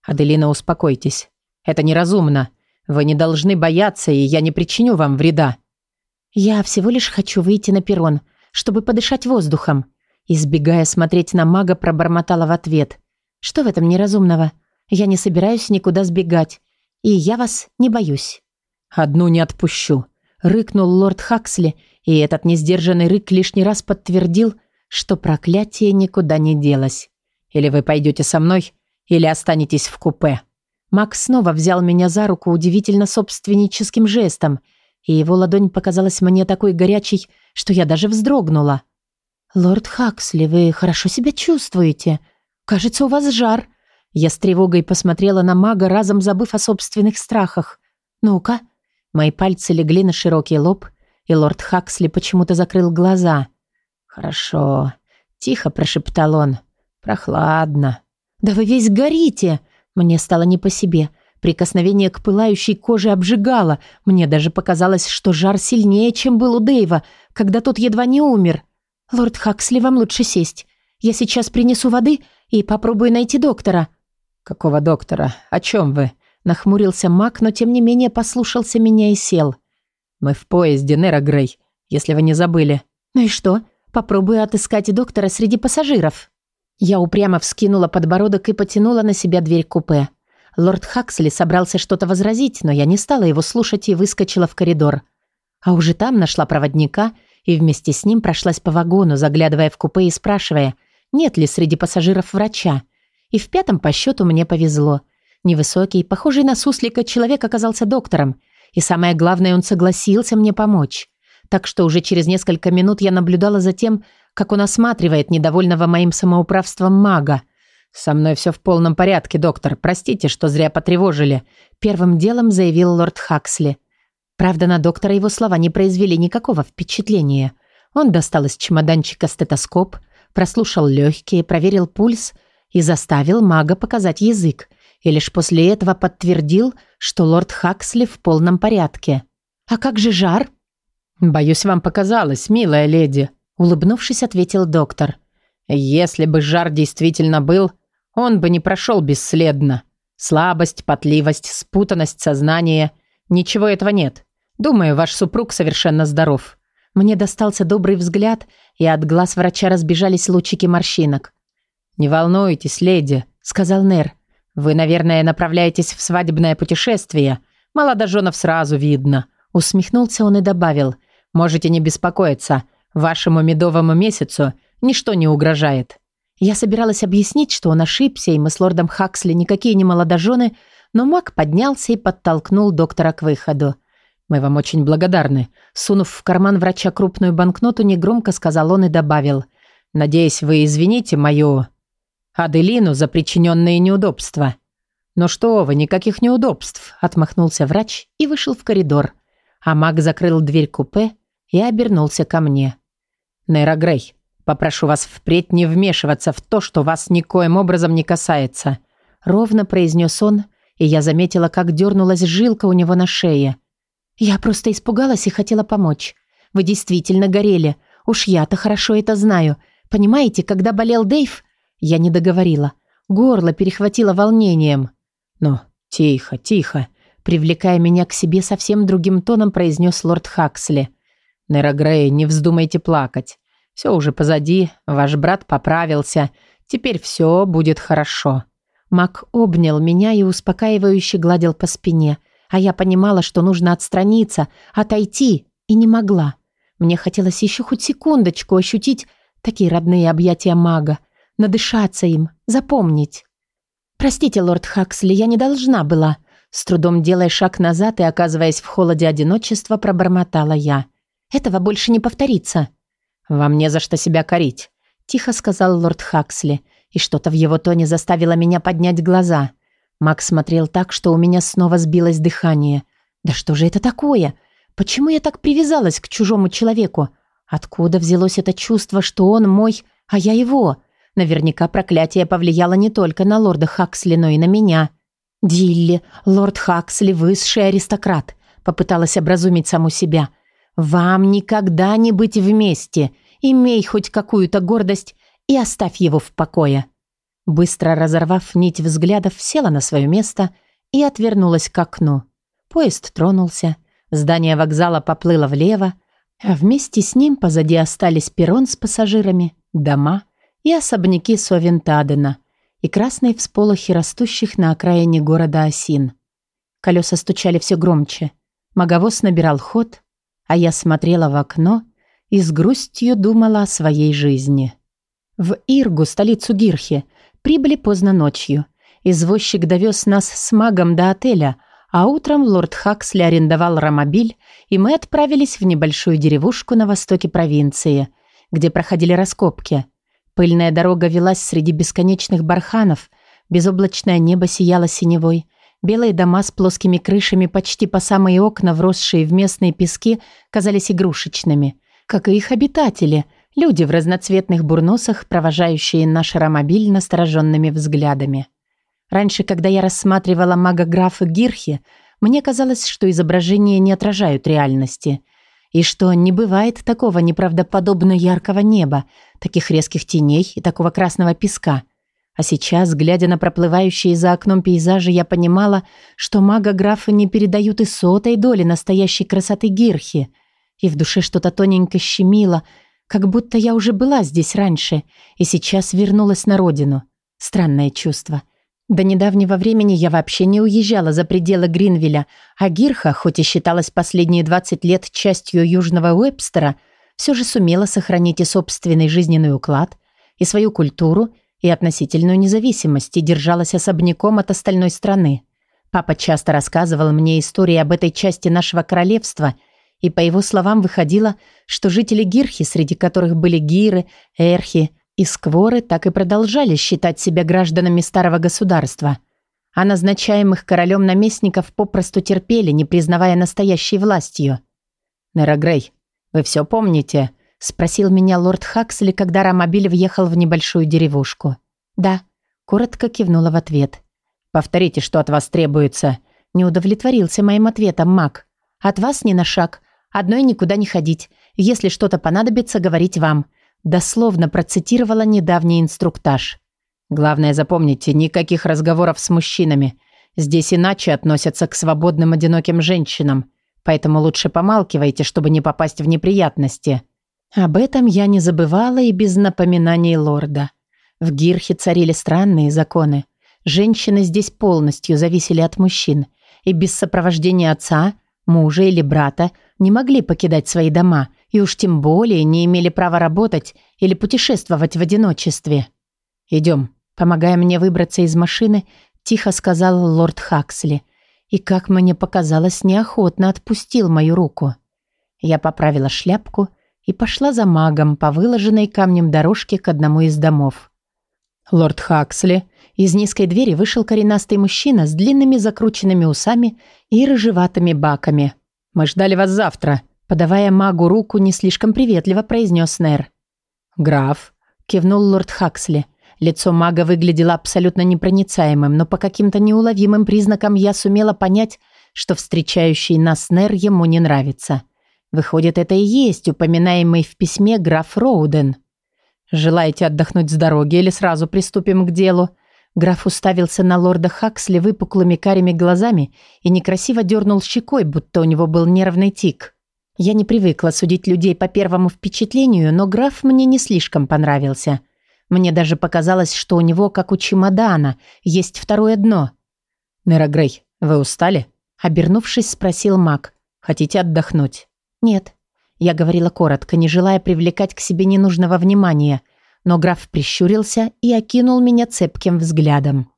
«Аделина, успокойтесь. Это неразумно. Вы не должны бояться, и я не причиню вам вреда». «Я всего лишь хочу выйти на перрон, чтобы подышать воздухом». Избегая смотреть на мага, пробормотала в ответ. «Что в этом неразумного? Я не собираюсь никуда сбегать, и я вас не боюсь». «Одну не отпущу», — рыкнул лорд Хаксли, и этот несдержанный рык лишний раз подтвердил, что проклятие никуда не делось. «Или вы пойдете со мной, или останетесь в купе». Макс снова взял меня за руку удивительно собственническим жестом, и его ладонь показалась мне такой горячей, что я даже вздрогнула. «Лорд Хаксли, вы хорошо себя чувствуете? Кажется, у вас жар». Я с тревогой посмотрела на мага, разом забыв о собственных страхах. «Ну-ка, Мои пальцы легли на широкий лоб, и лорд Хаксли почему-то закрыл глаза. «Хорошо», — тихо прошептал он. «Прохладно». «Да вы весь горите!» Мне стало не по себе. Прикосновение к пылающей коже обжигало. Мне даже показалось, что жар сильнее, чем был у Дэйва, когда тот едва не умер. «Лорд Хаксли, вам лучше сесть. Я сейчас принесу воды и попробую найти доктора». «Какого доктора? О чем вы?» Нахмурился маг, но тем не менее послушался меня и сел. «Мы в поезде, Нера Грей, если вы не забыли». «Ну и что? Попробую отыскать доктора среди пассажиров». Я упрямо вскинула подбородок и потянула на себя дверь купе. Лорд Хаксли собрался что-то возразить, но я не стала его слушать и выскочила в коридор. А уже там нашла проводника и вместе с ним прошлась по вагону, заглядывая в купе и спрашивая, нет ли среди пассажиров врача. И в пятом по счету мне повезло. Невысокий, похожий на суслика человек оказался доктором. И самое главное, он согласился мне помочь. так что уже через несколько минут я наблюдала за тем, как он осматривает недовольного моим самоуправством мага. «Со мной все в полном порядке, доктор. Простите, что зря потревожили», — первым делом заявил лорд Хаксли. Правда, на доктора его слова не произвели никакого впечатления. Он достал из чемоданчика стетоскоп, прослушал легкие, проверил пульс и заставил мага показать язык, и лишь после этого подтвердил, что лорд Хаксли в полном порядке. «А как же жар?» «Боюсь, вам показалось, милая леди», — улыбнувшись, ответил доктор. «Если бы жар действительно был, он бы не прошел бесследно. Слабость, потливость, спутанность сознания — ничего этого нет. Думаю, ваш супруг совершенно здоров». Мне достался добрый взгляд, и от глаз врача разбежались лучики морщинок. «Не волнуйтесь, леди», — сказал Нер. «Вы, наверное, направляетесь в свадебное путешествие. Молодоженов сразу видно». Усмехнулся он и добавил — Можете не беспокоиться. Вашему медовому месяцу ничто не угрожает». Я собиралась объяснить, что он ошибся, и мы с лордом Хаксли никакие не молодожены, но маг поднялся и подтолкнул доктора к выходу. «Мы вам очень благодарны». Сунув в карман врача крупную банкноту, негромко сказал он и добавил. «Надеюсь, вы извините мою Аделину за причиненные неудобства». «Ну что вы, никаких неудобств», — отмахнулся врач и вышел в коридор. А маг закрыл дверь купе и обернулся ко мне. «Нейра Грей, попрошу вас впредь не вмешиваться в то, что вас никоим образом не касается», ровно произнес он, и я заметила, как дернулась жилка у него на шее. «Я просто испугалась и хотела помочь. Вы действительно горели. Уж я-то хорошо это знаю. Понимаете, когда болел Дейв...» Я не договорила. Горло перехватило волнением. «Ну, тихо, тихо», привлекая меня к себе совсем другим тоном, произнес лорд Хаксли. «Нера Грей, не вздумайте плакать. Все уже позади, ваш брат поправился. Теперь все будет хорошо». Мак обнял меня и успокаивающе гладил по спине, а я понимала, что нужно отстраниться, отойти, и не могла. Мне хотелось еще хоть секундочку ощутить такие родные объятия мага, надышаться им, запомнить. «Простите, лорд Хаксли, я не должна была», с трудом делая шаг назад и оказываясь в холоде одиночества, пробормотала я – этого больше не повторится». «Вам не за что себя корить», — тихо сказал лорд Хаксли, и что-то в его тоне заставило меня поднять глаза. Макс смотрел так, что у меня снова сбилось дыхание. «Да что же это такое? Почему я так привязалась к чужому человеку? Откуда взялось это чувство, что он мой, а я его?» Наверняка проклятие повлияло не только на лорда Хаксли, но и на меня. «Дилли, лорд Хаксли, высший аристократ», — попыталась образумить саму себя. «Вам никогда не быть вместе. Имей хоть какую-то гордость и оставь его в покое». Быстро разорвав нить взглядов, села на свое место и отвернулась к окну. Поезд тронулся, здание вокзала поплыло влево, а вместе с ним позади остались перрон с пассажирами, дома и особняки Совентадена и красные всполохи растущих на окраине города осин. Колеса стучали все громче. Маговоз набирал ход, а я смотрела в окно и с грустью думала о своей жизни. В Иргу, столицу Гирхи, прибыли поздно ночью. Извозчик довез нас с магом до отеля, а утром лорд Хаксли арендовал ромобиль, и мы отправились в небольшую деревушку на востоке провинции, где проходили раскопки. Пыльная дорога велась среди бесконечных барханов, безоблачное небо сияло синевой – Белые дома с плоскими крышами почти по самые окна, вросшие в местные пески, казались игрушечными, как и их обитатели, люди в разноцветных бурносах, провожающие наш ромобиль настороженными взглядами. Раньше, когда я рассматривала мага-графа Гирхи, мне казалось, что изображения не отражают реальности, и что не бывает такого неправдоподобно яркого неба, таких резких теней и такого красного песка – а сейчас, глядя на проплывающие за окном пейзажи, я понимала, что мага-графы не передают и сотой доли настоящей красоты Гирхи. И в душе что-то тоненько щемило, как будто я уже была здесь раньше и сейчас вернулась на родину. Странное чувство. До недавнего времени я вообще не уезжала за пределы Гринвилля, а Гирха, хоть и считалась последние 20 лет частью Южного Уэбстера, все же сумела сохранить и собственный жизненный уклад, и свою культуру, и относительную независимость и держалась особняком от остальной страны. Папа часто рассказывал мне истории об этой части нашего королевства, И по его словам выходило, что жители Гирхи, среди которых были Гиры, Эрхи и Скворы, так и продолжали считать себя гражданами старого государства, а назначаемых королем наместников попросту терпели, не признавая настоящей властью. «Нера Грей, вы все помните?» – спросил меня лорд Хаксли, когда Рамобиль въехал в небольшую деревушку. «Да», – коротко кивнула в ответ. «Повторите, что от вас требуется». Не удовлетворился моим ответом маг. «От вас ни на шаг. Одной никуда не ходить. Если что-то понадобится, говорить вам». Дословно процитировала недавний инструктаж. «Главное запомните, никаких разговоров с мужчинами. Здесь иначе относятся к свободным одиноким женщинам. Поэтому лучше помалкивайте, чтобы не попасть в неприятности». Об этом я не забывала и без напоминаний лорда. В Гирхе царили странные законы. Женщины здесь полностью зависели от мужчин, и без сопровождения отца, мужа или брата не могли покидать свои дома, и уж тем более не имели права работать или путешествовать в одиночестве. «Идем», помогая мне выбраться из машины, тихо сказал лорд Хаксли, и, как мне показалось, неохотно отпустил мою руку. Я поправила шляпку и пошла за магом по выложенной камнем дорожке к одному из домов. «Лорд Хаксли», из низкой двери вышел коренастый мужчина с длинными закрученными усами и рыжеватыми баками. «Мы ждали вас завтра», подавая магу руку, не слишком приветливо произнес Нер. «Граф», кивнул лорд Хаксли. Лицо мага выглядело абсолютно непроницаемым, но по каким-то неуловимым признакам я сумела понять, что встречающий нас Нер ему не нравится. Выходит, это и есть упоминаемый в письме граф Роуден. «Желаете отдохнуть с дороги или сразу приступим к делу?» Граф уставился на лорда Хаксли выпуклыми карими глазами и некрасиво дернул щекой, будто у него был нервный тик. Я не привыкла судить людей по первому впечатлению, но граф мне не слишком понравился. Мне даже показалось, что у него, как у чемодана, есть второе дно. «Нера Грей, вы устали?» Обернувшись, спросил маг. «Хотите отдохнуть?» «Нет». Я говорила коротко, не желая привлекать к себе ненужного внимания – но граф прищурился и окинул меня цепким взглядом.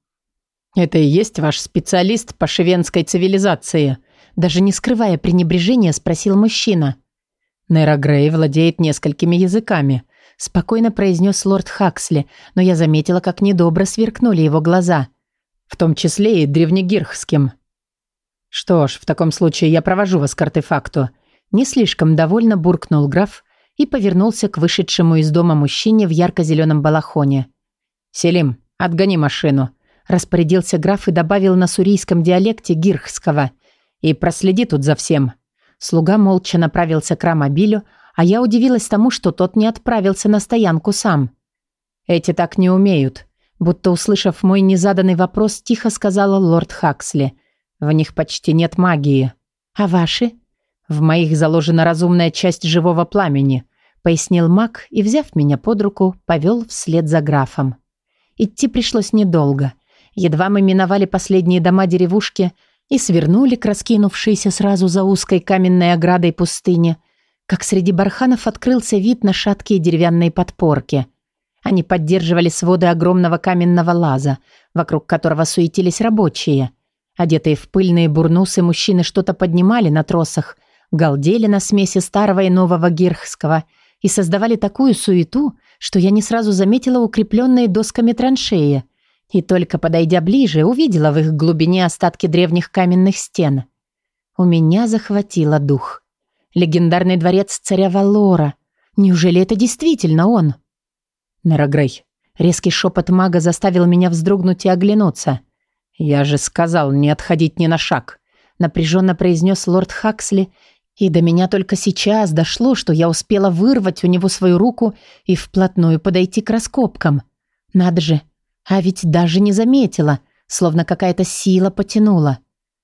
«Это и есть ваш специалист по шевенской цивилизации?» Даже не скрывая пренебрежения, спросил мужчина. «Нейра Грей владеет несколькими языками», спокойно произнес лорд Хаксли, но я заметила, как недобро сверкнули его глаза. «В том числе и древнегирхским». «Что ж, в таком случае я провожу вас к артефакту». Не слишком довольно буркнул граф, и повернулся к вышедшему из дома мужчине в ярко-зеленом балахоне. «Селим, отгони машину», – распорядился граф и добавил на сурийском диалекте гирхского. «И проследи тут за всем». Слуга молча направился к рамобилю, а я удивилась тому, что тот не отправился на стоянку сам. «Эти так не умеют», будто услышав мой незаданный вопрос, тихо сказала лорд Хаксли. «В них почти нет магии». «А ваши?» «В моих заложена разумная часть живого пламени пояснил маг и, взяв меня под руку, повел вслед за графом. Идти пришлось недолго. Едва мы миновали последние дома деревушки и свернули к раскинувшейся сразу за узкой каменной оградой пустыне, как среди барханов открылся вид на шаткие деревянные подпорки. Они поддерживали своды огромного каменного лаза, вокруг которого суетились рабочие. Одетые в пыльные бурнусы, мужчины что-то поднимали на тросах, галдели на смеси старого и нового гирхского – и создавали такую суету, что я не сразу заметила укрепленные досками траншеи. И только подойдя ближе, увидела в их глубине остатки древних каменных стен. У меня захватило дух. Легендарный дворец царя Валора. Неужели это действительно он? Нарагрей. Резкий шепот мага заставил меня вздрогнуть и оглянуться. «Я же сказал не отходить ни на шаг», напряженно произнес лорд Хаксли и до меня только сейчас дошло, что я успела вырвать у него свою руку и вплотную подойти к раскопкам. Надо же, а ведь даже не заметила, словно какая-то сила потянула.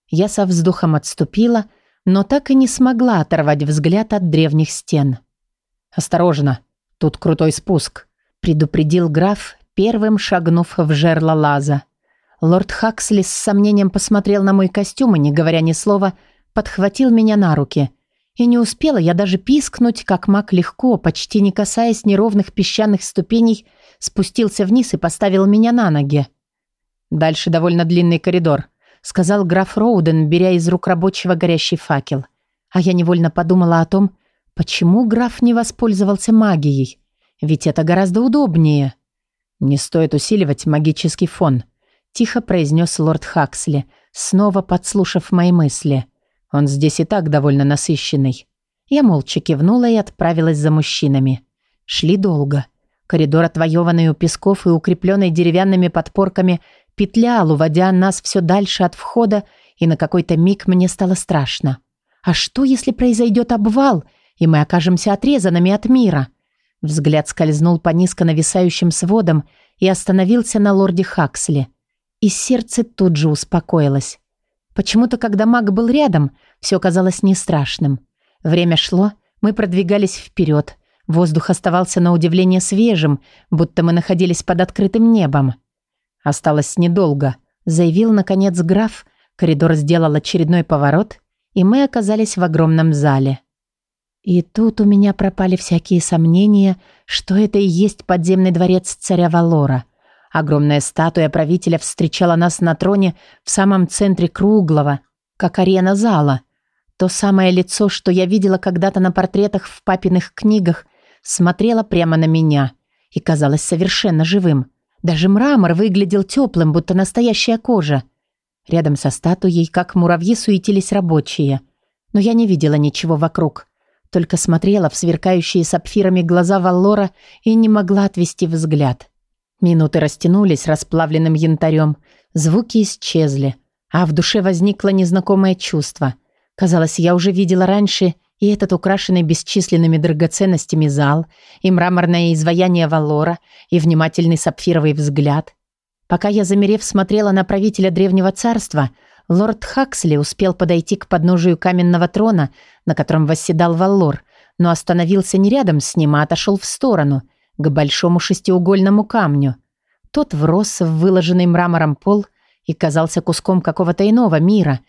Я со вздохом отступила, но так и не смогла оторвать взгляд от древних стен. «Осторожно, тут крутой спуск», — предупредил граф, первым шагнув в жерло лаза. Лорд Хаксли с сомнением посмотрел на мой костюм и, не говоря ни слова, подхватил меня на руки — и не успела я даже пискнуть, как маг легко, почти не касаясь неровных песчаных ступеней, спустился вниз и поставил меня на ноги. «Дальше довольно длинный коридор», — сказал граф Роуден, беря из рук рабочего горящий факел. А я невольно подумала о том, почему граф не воспользовался магией. Ведь это гораздо удобнее. «Не стоит усиливать магический фон», — тихо произнес лорд Хаксли, снова подслушав мои мысли. «Он здесь и так довольно насыщенный». Я молча кивнула и отправилась за мужчинами. Шли долго. Коридор, отвоеванный у песков и укрепленный деревянными подпорками, петлял, уводя нас все дальше от входа, и на какой-то миг мне стало страшно. А что, если произойдет обвал, и мы окажемся отрезанными от мира? Взгляд скользнул по низко нависающим сводам и остановился на лорде Хаксли. И сердце тут же успокоилось. Почему-то, когда маг был рядом, все казалось не страшным. Время шло, мы продвигались вперед. Воздух оставался на удивление свежим, будто мы находились под открытым небом. «Осталось недолго», — заявил, наконец, граф. Коридор сделал очередной поворот, и мы оказались в огромном зале. И тут у меня пропали всякие сомнения, что это и есть подземный дворец царя Валора. Огромная статуя правителя встречала нас на троне в самом центре круглого, как арена зала. То самое лицо, что я видела когда-то на портретах в папиных книгах, смотрело прямо на меня и казалось совершенно живым. Даже мрамор выглядел теплым, будто настоящая кожа. Рядом со статуей, как муравьи, суетились рабочие. Но я не видела ничего вокруг только смотрела в сверкающие сапфирами глаза Валлора и не могла отвести взгляд. Минуты растянулись расплавленным янтарем, звуки исчезли, а в душе возникло незнакомое чувство. Казалось, я уже видела раньше и этот украшенный бесчисленными драгоценностями зал, и мраморное изваяние Валлора, и внимательный сапфировый взгляд. Пока я, замерев, смотрела на правителя древнего царства – Лорд Хаксли успел подойти к подножию каменного трона, на котором восседал Валлор, но остановился не рядом с ним, а отошел в сторону, к большому шестиугольному камню. Тот врос в выложенный мрамором пол и казался куском какого-то иного мира,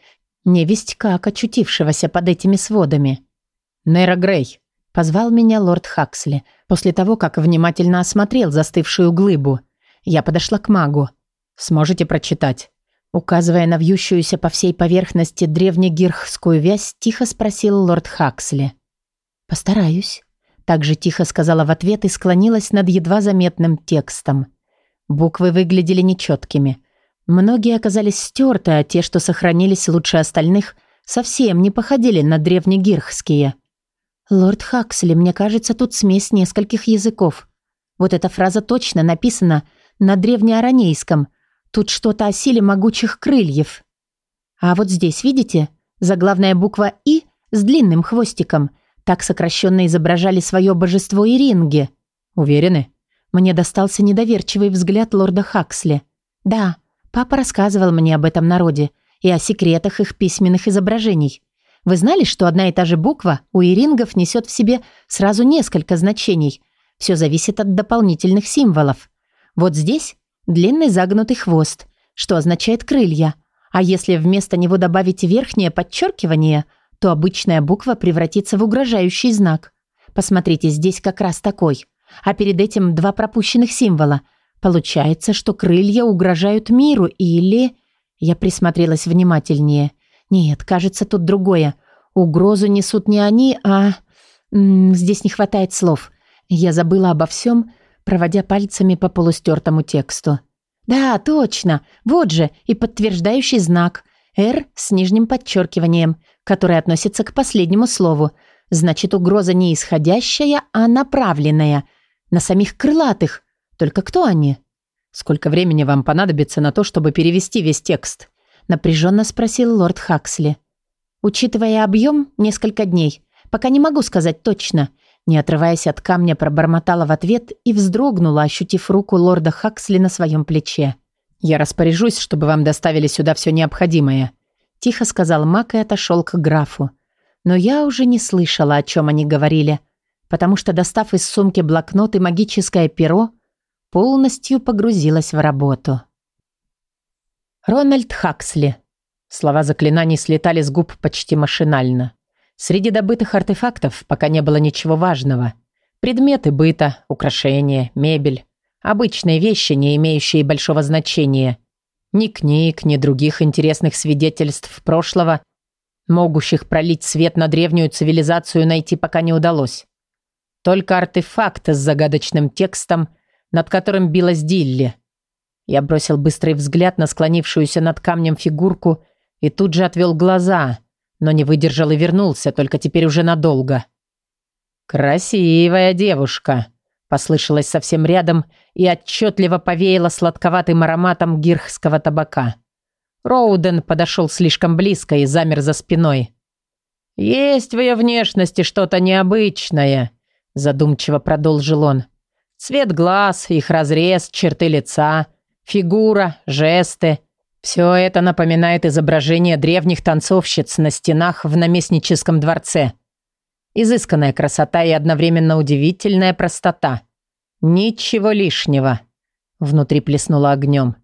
невесть как очутившегося под этими сводами. «Нейра Грей», — позвал меня лорд Хаксли, после того, как внимательно осмотрел застывшую глыбу. Я подошла к магу. «Сможете прочитать?» Указывая на вьющуюся по всей поверхности древнегирхскую вязь, тихо спросил лорд Хаксли. «Постараюсь», — так же тихо сказала в ответ и склонилась над едва заметным текстом. Буквы выглядели нечеткими. Многие оказались стерты, а те, что сохранились лучше остальных, совсем не походили на древнегирхские. «Лорд Хаксли, мне кажется, тут смесь нескольких языков. Вот эта фраза точно написана на древнеаранейском — Тут что-то о силе могучих крыльев. А вот здесь, видите, заглавная буква «И» с длинным хвостиком. Так сокращенно изображали свое божество Иринги. Уверены? Мне достался недоверчивый взгляд лорда Хаксли. Да, папа рассказывал мне об этом народе и о секретах их письменных изображений. Вы знали, что одна и та же буква у ирингов несет в себе сразу несколько значений? Все зависит от дополнительных символов. Вот здесь Длинный загнутый хвост, что означает крылья. А если вместо него добавить верхнее подчеркивание, то обычная буква превратится в угрожающий знак. Посмотрите, здесь как раз такой. А перед этим два пропущенных символа. Получается, что крылья угрожают миру или... Я присмотрелась внимательнее. Нет, кажется, тут другое. Угрозу несут не они, а... М -м, здесь не хватает слов. Я забыла обо всем, проводя пальцами по полустертому тексту. «Да, точно. Вот же и подтверждающий знак. «Р» с нижним подчеркиванием, который относится к последнему слову. Значит, угроза не исходящая, а направленная. На самих крылатых. Только кто они? «Сколько времени вам понадобится на то, чтобы перевести весь текст?» напряженно спросил лорд Хаксли. «Учитывая объем, несколько дней. Пока не могу сказать точно. Не отрываясь от камня, пробормотала в ответ и вздрогнула, ощутив руку лорда Хаксли на своем плече. «Я распоряжусь, чтобы вам доставили сюда все необходимое», – тихо сказал Мак и отошел к графу. Но я уже не слышала, о чем они говорили, потому что, достав из сумки блокнот и магическое перо, полностью погрузилась в работу. Рональд Хаксли. Слова заклинаний слетали с губ почти машинально. Среди добытых артефактов пока не было ничего важного. Предметы быта, украшения, мебель. Обычные вещи, не имеющие большого значения. Ни книг, ни других интересных свидетельств прошлого. могущих пролить свет на древнюю цивилизацию, найти пока не удалось. Только артефакт с загадочным текстом, над которым билась Дилли. Я бросил быстрый взгляд на склонившуюся над камнем фигурку и тут же отвел глаза, но не выдержал и вернулся, только теперь уже надолго. «Красивая девушка», — послышалось совсем рядом и отчетливо повеяло сладковатым ароматом гирхского табака. Роуден подошел слишком близко и замер за спиной. «Есть в ее внешности что-то необычное», — задумчиво продолжил он. «Цвет глаз, их разрез, черты лица, фигура, жесты. Все это напоминает изображение древних танцовщиц на стенах в наместническом дворце. Изысканная красота и одновременно удивительная простота. Ничего лишнего». Внутри плеснуло огнем.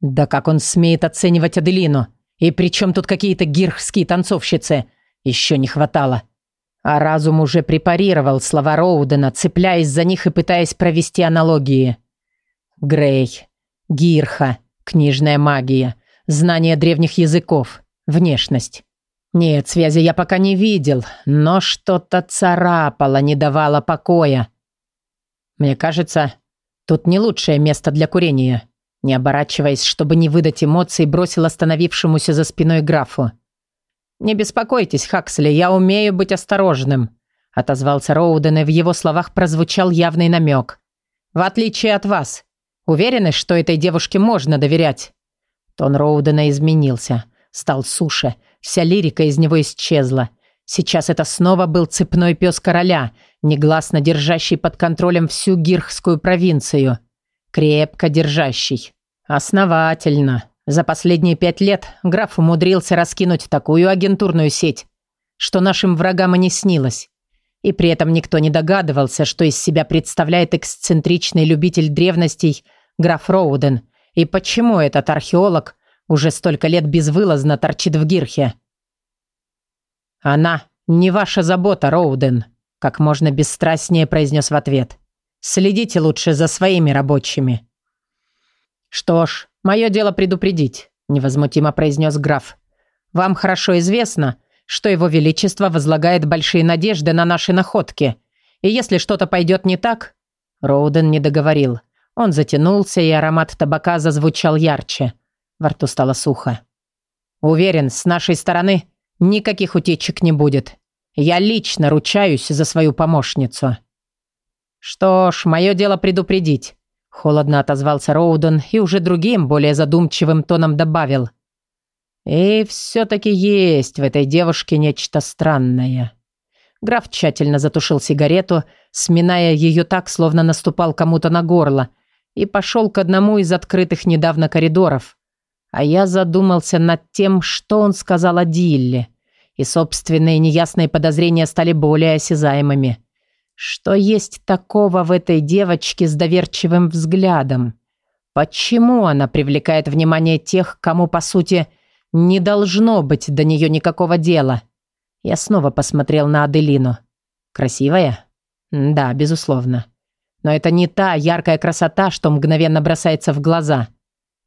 Да как он смеет оценивать Аделину? И при чем тут какие-то гирхские танцовщицы? Еще не хватало. А разум уже препарировал слова Роудена, цепляясь за них и пытаясь провести аналогии. Грей, Гирха, книжная магия, знание древних языков, внешность. Нет, связи я пока не видел, но что-то царапало, не давало покоя. Мне кажется, тут не лучшее место для курения. Не оборачиваясь, чтобы не выдать эмоций, бросил остановившемуся за спиной графу. «Не беспокойтесь, Хаксли, я умею быть осторожным», отозвался Роуден, и в его словах прозвучал явный намек. «В отличие от вас. Уверены, что этой девушке можно доверять?» Тон Роудена изменился. Стал суше. Вся лирика из него исчезла. Сейчас это снова был цепной пес короля, негласно держащий под контролем всю гирхскую провинцию. Крепко держащий. Основательно. За последние пять лет граф умудрился раскинуть такую агентурную сеть, что нашим врагам и не снилось. И при этом никто не догадывался, что из себя представляет эксцентричный любитель древностей граф Роуден, и почему этот археолог уже столько лет безвылазно торчит в Гирхе. «Она не ваша забота, Роуден», – как можно бесстрастнее произнес в ответ. «Следите лучше за своими рабочими». «Что ж, мое дело предупредить», – невозмутимо произнес граф. «Вам хорошо известно, что его величество возлагает большие надежды на наши находки. И если что-то пойдет не так...» Роуден не договорил. Он затянулся, и аромат табака зазвучал ярче. Во рту стало сухо. «Уверен, с нашей стороны никаких утечек не будет. Я лично ручаюсь за свою помощницу». «Что ж, мое дело предупредить. Холодно отозвался Роуден и уже другим, более задумчивым тоном добавил. «И все-таки есть в этой девушке нечто странное». Граф тщательно затушил сигарету, сминая ее так, словно наступал кому-то на горло, и пошел к одному из открытых недавно коридоров. А я задумался над тем, что он сказал о Дилле, и собственные неясные подозрения стали более осязаемыми. Что есть такого в этой девочке с доверчивым взглядом? Почему она привлекает внимание тех, кому, по сути, не должно быть до нее никакого дела? Я снова посмотрел на Аделину. Красивая? Да, безусловно. Но это не та яркая красота, что мгновенно бросается в глаза.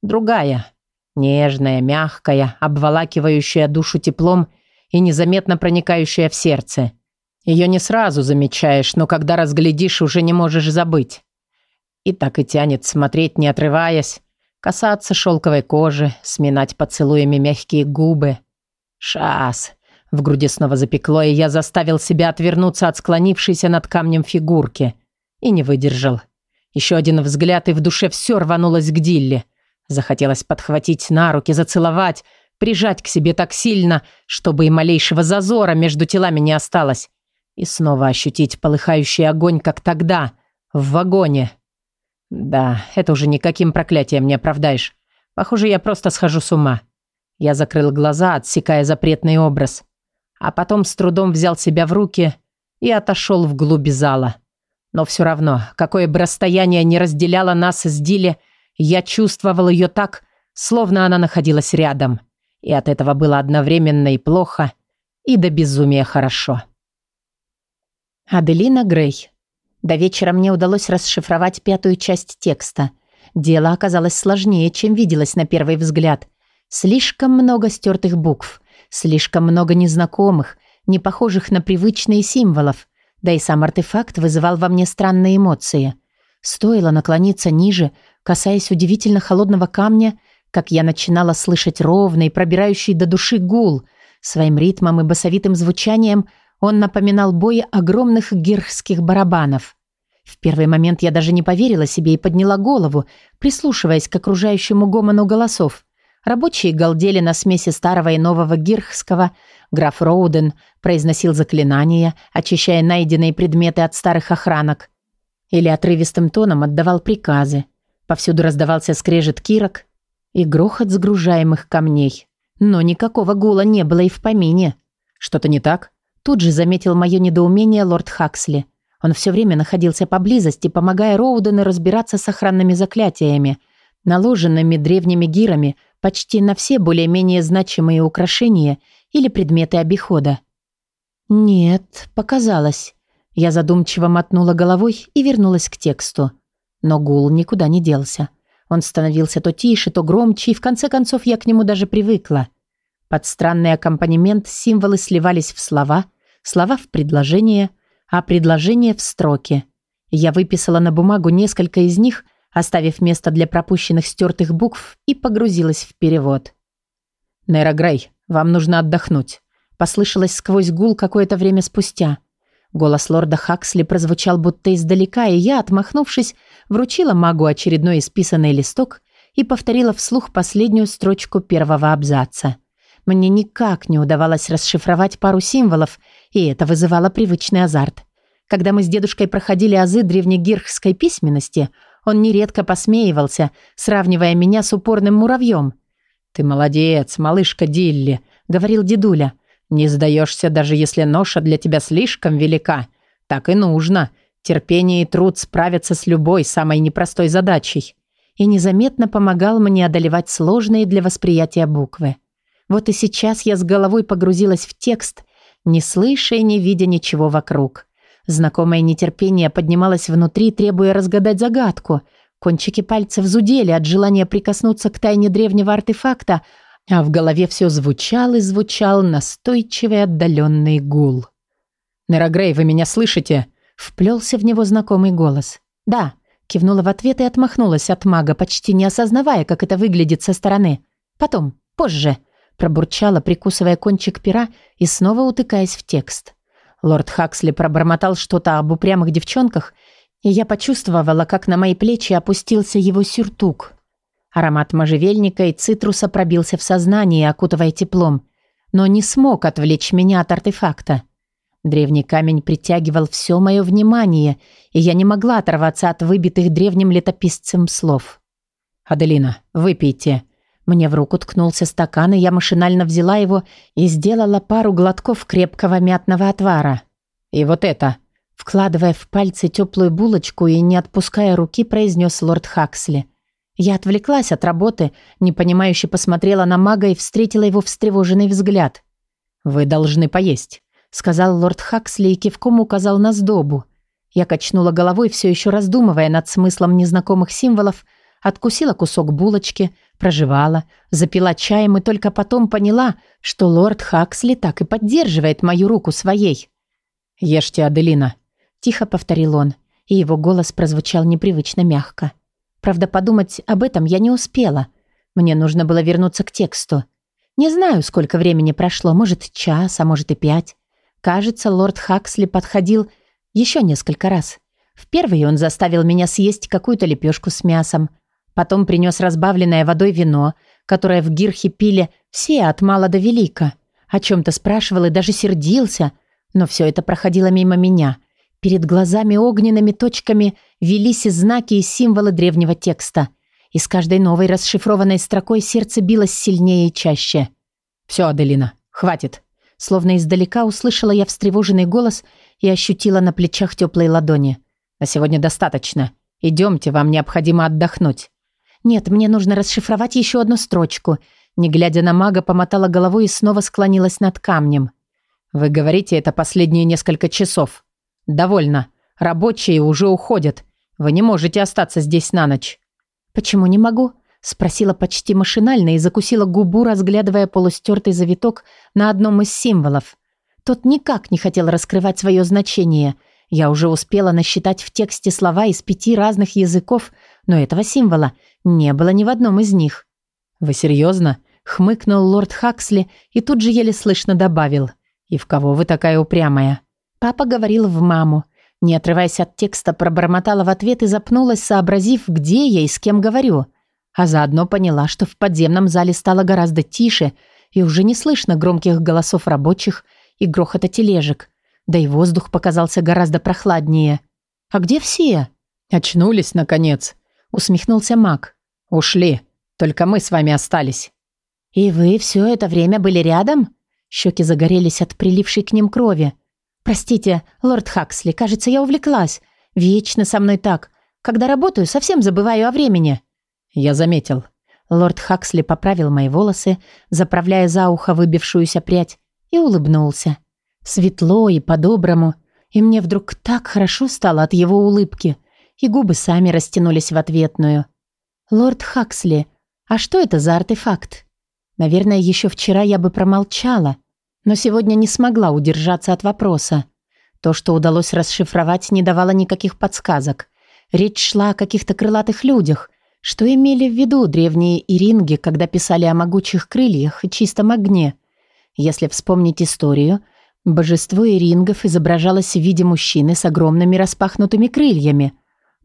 Другая. Нежная, мягкая, обволакивающая душу теплом и незаметно проникающая в сердце. Ее не сразу замечаешь, но когда разглядишь, уже не можешь забыть. И так и тянет смотреть, не отрываясь, касаться шелковой кожи, сминать поцелуями мягкие губы. Шас. В груди снова запекло, и я заставил себя отвернуться от склонившейся над камнем фигурки. И не выдержал. Еще один взгляд, и в душе все рванулось к Дилле. Захотелось подхватить на руки, зацеловать, прижать к себе так сильно, чтобы и малейшего зазора между телами не осталось. И снова ощутить полыхающий огонь, как тогда, в вагоне. Да, это уже никаким проклятием не оправдаешь. Похоже, я просто схожу с ума. Я закрыл глаза, отсекая запретный образ. А потом с трудом взял себя в руки и отошел вглубь зала. Но все равно, какое бы расстояние не разделяло нас с Диле, я чувствовал ее так, словно она находилась рядом. И от этого было одновременно и плохо, и до безумия хорошо. Аделина Грей. До вечера мне удалось расшифровать пятую часть текста. Дело оказалось сложнее, чем виделось на первый взгляд. Слишком много стертых букв, Слишком много незнакомых, не похожих на привычные символов. Да и сам артефакт вызывал во мне странные эмоции. Стоило наклониться ниже, касаясь удивительно холодного камня, как я начинала слышать ровный, пробирающий до души гул. Своим ритмом и басовитым звучанием он напоминал бой огромных гирхских барабанов. В первый момент я даже не поверила себе и подняла голову, прислушиваясь к окружающему гомону голосов. Рабочие галдели на смеси старого и нового гирхского. Граф Роуден произносил заклинания, очищая найденные предметы от старых охранок. Или отрывистым тоном отдавал приказы. Повсюду раздавался скрежет кирок и грохот сгружаемых камней. Но никакого гула не было и в помине. Что-то не так? Тут же заметил мое недоумение лорд Хаксли. Он все время находился поблизости, помогая Роудену разбираться с охранными заклятиями, наложенными древними гирами почти на все более-менее значимые украшения или предметы обихода. «Нет, показалось». Я задумчиво мотнула головой и вернулась к тексту. Но гул никуда не делся. Он становился то тише, то громче, и в конце концов я к нему даже привыкла. Под странный аккомпанемент символы сливались в слова, слова в предложения, а предложения в строки. Я выписала на бумагу несколько из них, оставив место для пропущенных стертых букв, и погрузилась в перевод. «Нейра Грей, вам нужно отдохнуть», послышалось сквозь гул какое-то время спустя – Голос лорда Хаксли прозвучал будто издалека, и я, отмахнувшись, вручила магу очередной исписанный листок и повторила вслух последнюю строчку первого абзаца. Мне никак не удавалось расшифровать пару символов, и это вызывало привычный азарт. Когда мы с дедушкой проходили азы древнегирхской письменности, он нередко посмеивался, сравнивая меня с упорным муравьем. «Ты молодец, малышка Дилли», — говорил дедуля. Не сдаешься, даже если ноша для тебя слишком велика. Так и нужно. Терпение и труд справятся с любой самой непростой задачей. И незаметно помогал мне одолевать сложные для восприятия буквы. Вот и сейчас я с головой погрузилась в текст, не слыша и не видя ничего вокруг. Знакомое нетерпение поднималось внутри, требуя разгадать загадку. Кончики пальцев зудели от желания прикоснуться к тайне древнего артефакта, а в голове все звучал и звучал настойчивый отдаленный гул. «Нейрогрей, вы меня слышите?» Вплелся в него знакомый голос. «Да», кивнула в ответ и отмахнулась от мага, почти не осознавая, как это выглядит со стороны. «Потом, позже», пробурчала, прикусывая кончик пера и снова утыкаясь в текст. Лорд Хаксли пробормотал что-то об упрямых девчонках, и я почувствовала, как на мои плечи опустился его сюртук. Аромат можжевельника и цитруса пробился в сознание, окутывая теплом, но не смог отвлечь меня от артефакта. Древний камень притягивал все мое внимание, и я не могла оторваться от выбитых древним летописцем слов. «Аделина, выпейте». Мне в руку ткнулся стакан, и я машинально взяла его и сделала пару глотков крепкого мятного отвара. «И вот это», вкладывая в пальцы теплую булочку и не отпуская руки, произнес лорд Хаксли – я отвлеклась от работы, непонимающе посмотрела на мага и встретила его встревоженный взгляд. «Вы должны поесть», — сказал лорд Хаксли и кивком указал на сдобу. Я качнула головой, все еще раздумывая над смыслом незнакомых символов, откусила кусок булочки, прожевала, запила чаем и только потом поняла, что лорд Хаксли так и поддерживает мою руку своей. «Ешьте, Аделина», — тихо повторил он, и его голос прозвучал непривычно мягко. Правда, подумать об этом я не успела. Мне нужно было вернуться к тексту. Не знаю, сколько времени прошло, может, час, а может и пять. Кажется, лорд Хаксли подходил еще несколько раз. В первый он заставил меня съесть какую-то лепешку с мясом. Потом принес разбавленное водой вино, которое в Гирхе пили все от мала до велика. О чем-то спрашивал и даже сердился, но все это проходило мимо меня — Перед глазами огненными точками велись знаки и символы древнего текста. И с каждой новой расшифрованной строкой сердце билось сильнее и чаще. «Все, Аделина, хватит!» Словно издалека услышала я встревоженный голос и ощутила на плечах теплые ладони. «На сегодня достаточно. Идемте, вам необходимо отдохнуть». «Нет, мне нужно расшифровать еще одну строчку». Не глядя на мага, помотала головой и снова склонилась над камнем. «Вы говорите это последние несколько часов», «Довольно. Рабочие уже уходят. Вы не можете остаться здесь на ночь». «Почему не могу?» Спросила почти машинально и закусила губу, разглядывая полустертый завиток на одном из символов. Тот никак не хотел раскрывать свое значение. Я уже успела насчитать в тексте слова из пяти разных языков, но этого символа не было ни в одном из них. «Вы серьезно?» — хмыкнул лорд Хаксли и тут же еле слышно добавил. «И в кого вы такая упрямая?» Папа говорил в маму. Не отрываясь от текста, пробормотала в ответ и запнулась, сообразив, где я и с кем говорю. А заодно поняла, что в подземном зале стало гораздо тише и уже не слышно громких голосов рабочих и грохота тележек. Да и воздух показался гораздо прохладнее. «А где все?» «Очнулись, наконец», — усмехнулся маг. «Ушли. Только мы с вами остались». «И вы все это время были рядом?» Щеки загорелись от прилившей к ним крови. «Простите, лорд Хаксли, кажется, я увлеклась. Вечно со мной так. Когда работаю, совсем забываю о времени». «Я заметил». Лорд Хаксли поправил мои волосы, заправляя за ухо выбившуюся прядь, и улыбнулся. Светло и по-доброму. И мне вдруг так хорошо стало от его улыбки, и губы сами растянулись в ответную. «Лорд Хаксли, а что это за артефакт?» Наверное, еще вчера я бы промолчала, но сегодня не смогла удержаться от вопроса. То, что удалось расшифровать, не давало никаких подсказок. Речь шла о каких-то крылатых людях. Что имели в виду древние иринги, когда писали о могучих крыльях и чистом огне? Если вспомнить историю, божество ирингов изображалось в виде мужчины с огромными распахнутыми крыльями.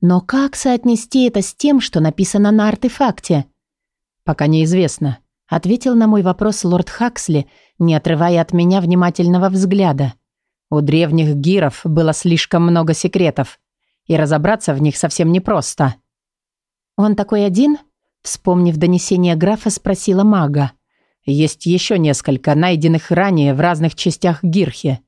Но как соотнести это с тем, что написано на артефакте? Пока неизвестно ответил на мой вопрос лорд Хаксли, не отрывая от меня внимательного взгляда. У древних гиров было слишком много секретов, и разобраться в них совсем непросто. «Он такой один?» Вспомнив донесение графа, спросила мага. «Есть еще несколько, найденных ранее в разных частях Гирхи.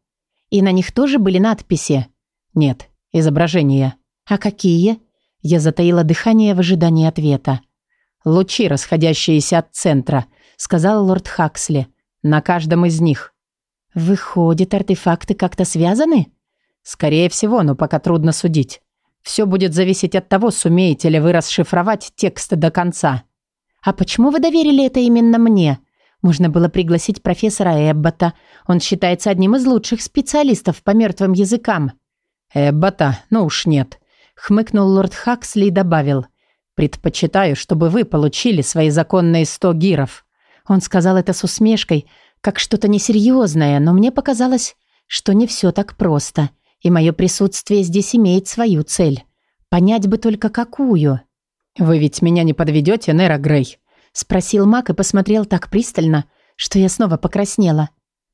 И на них тоже были надписи?» «Нет, изображения». «А какие?» Я затаила дыхание в ожидании ответа. «Лучи, расходящиеся от центра», — сказал лорд Хаксли. «На каждом из них». «Выходит, артефакты как-то связаны?» «Скорее всего, но пока трудно судить. Все будет зависеть от того, сумеете ли вы расшифровать текст до конца». «А почему вы доверили это именно мне?» Можно было пригласить профессора Эббота. Он считается одним из лучших специалистов по мертвым языкам. «Эббота? Ну уж нет», — хмыкнул лорд Хаксли и добавил. Предпочитаю, чтобы вы получили свои законные сто гиров». Он сказал это с усмешкой, как что-то несерьезное, но мне показалось, что не все так просто, и мое присутствие здесь имеет свою цель. Понять бы только какую. «Вы ведь меня не подведете, Нера Грей?» — спросил Мак и посмотрел так пристально, что я снова покраснела.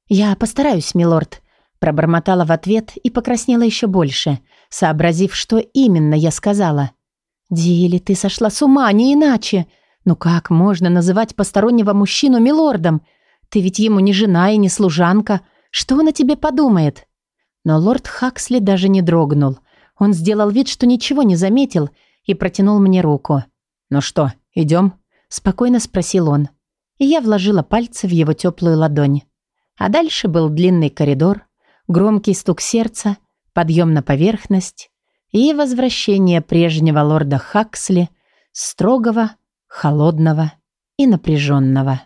«Я постараюсь, милорд», — пробормотала в ответ и покраснела еще больше, сообразив, что именно я сказала. «Дили, ты сошла с ума, не иначе. Ну как можно называть постороннего мужчину милордом? Ты ведь ему не жена и не служанка. Что он о тебе подумает?» Но лорд Хаксли даже не дрогнул. Он сделал вид, что ничего не заметил, и протянул мне руку. «Ну что, идем?» – спокойно спросил он. И я вложила пальцы в его теплую ладонь. А дальше был длинный коридор, громкий стук сердца, подъем на поверхность, и возвращение прежнего лорда Хаксли, строгого, холодного и напряженного.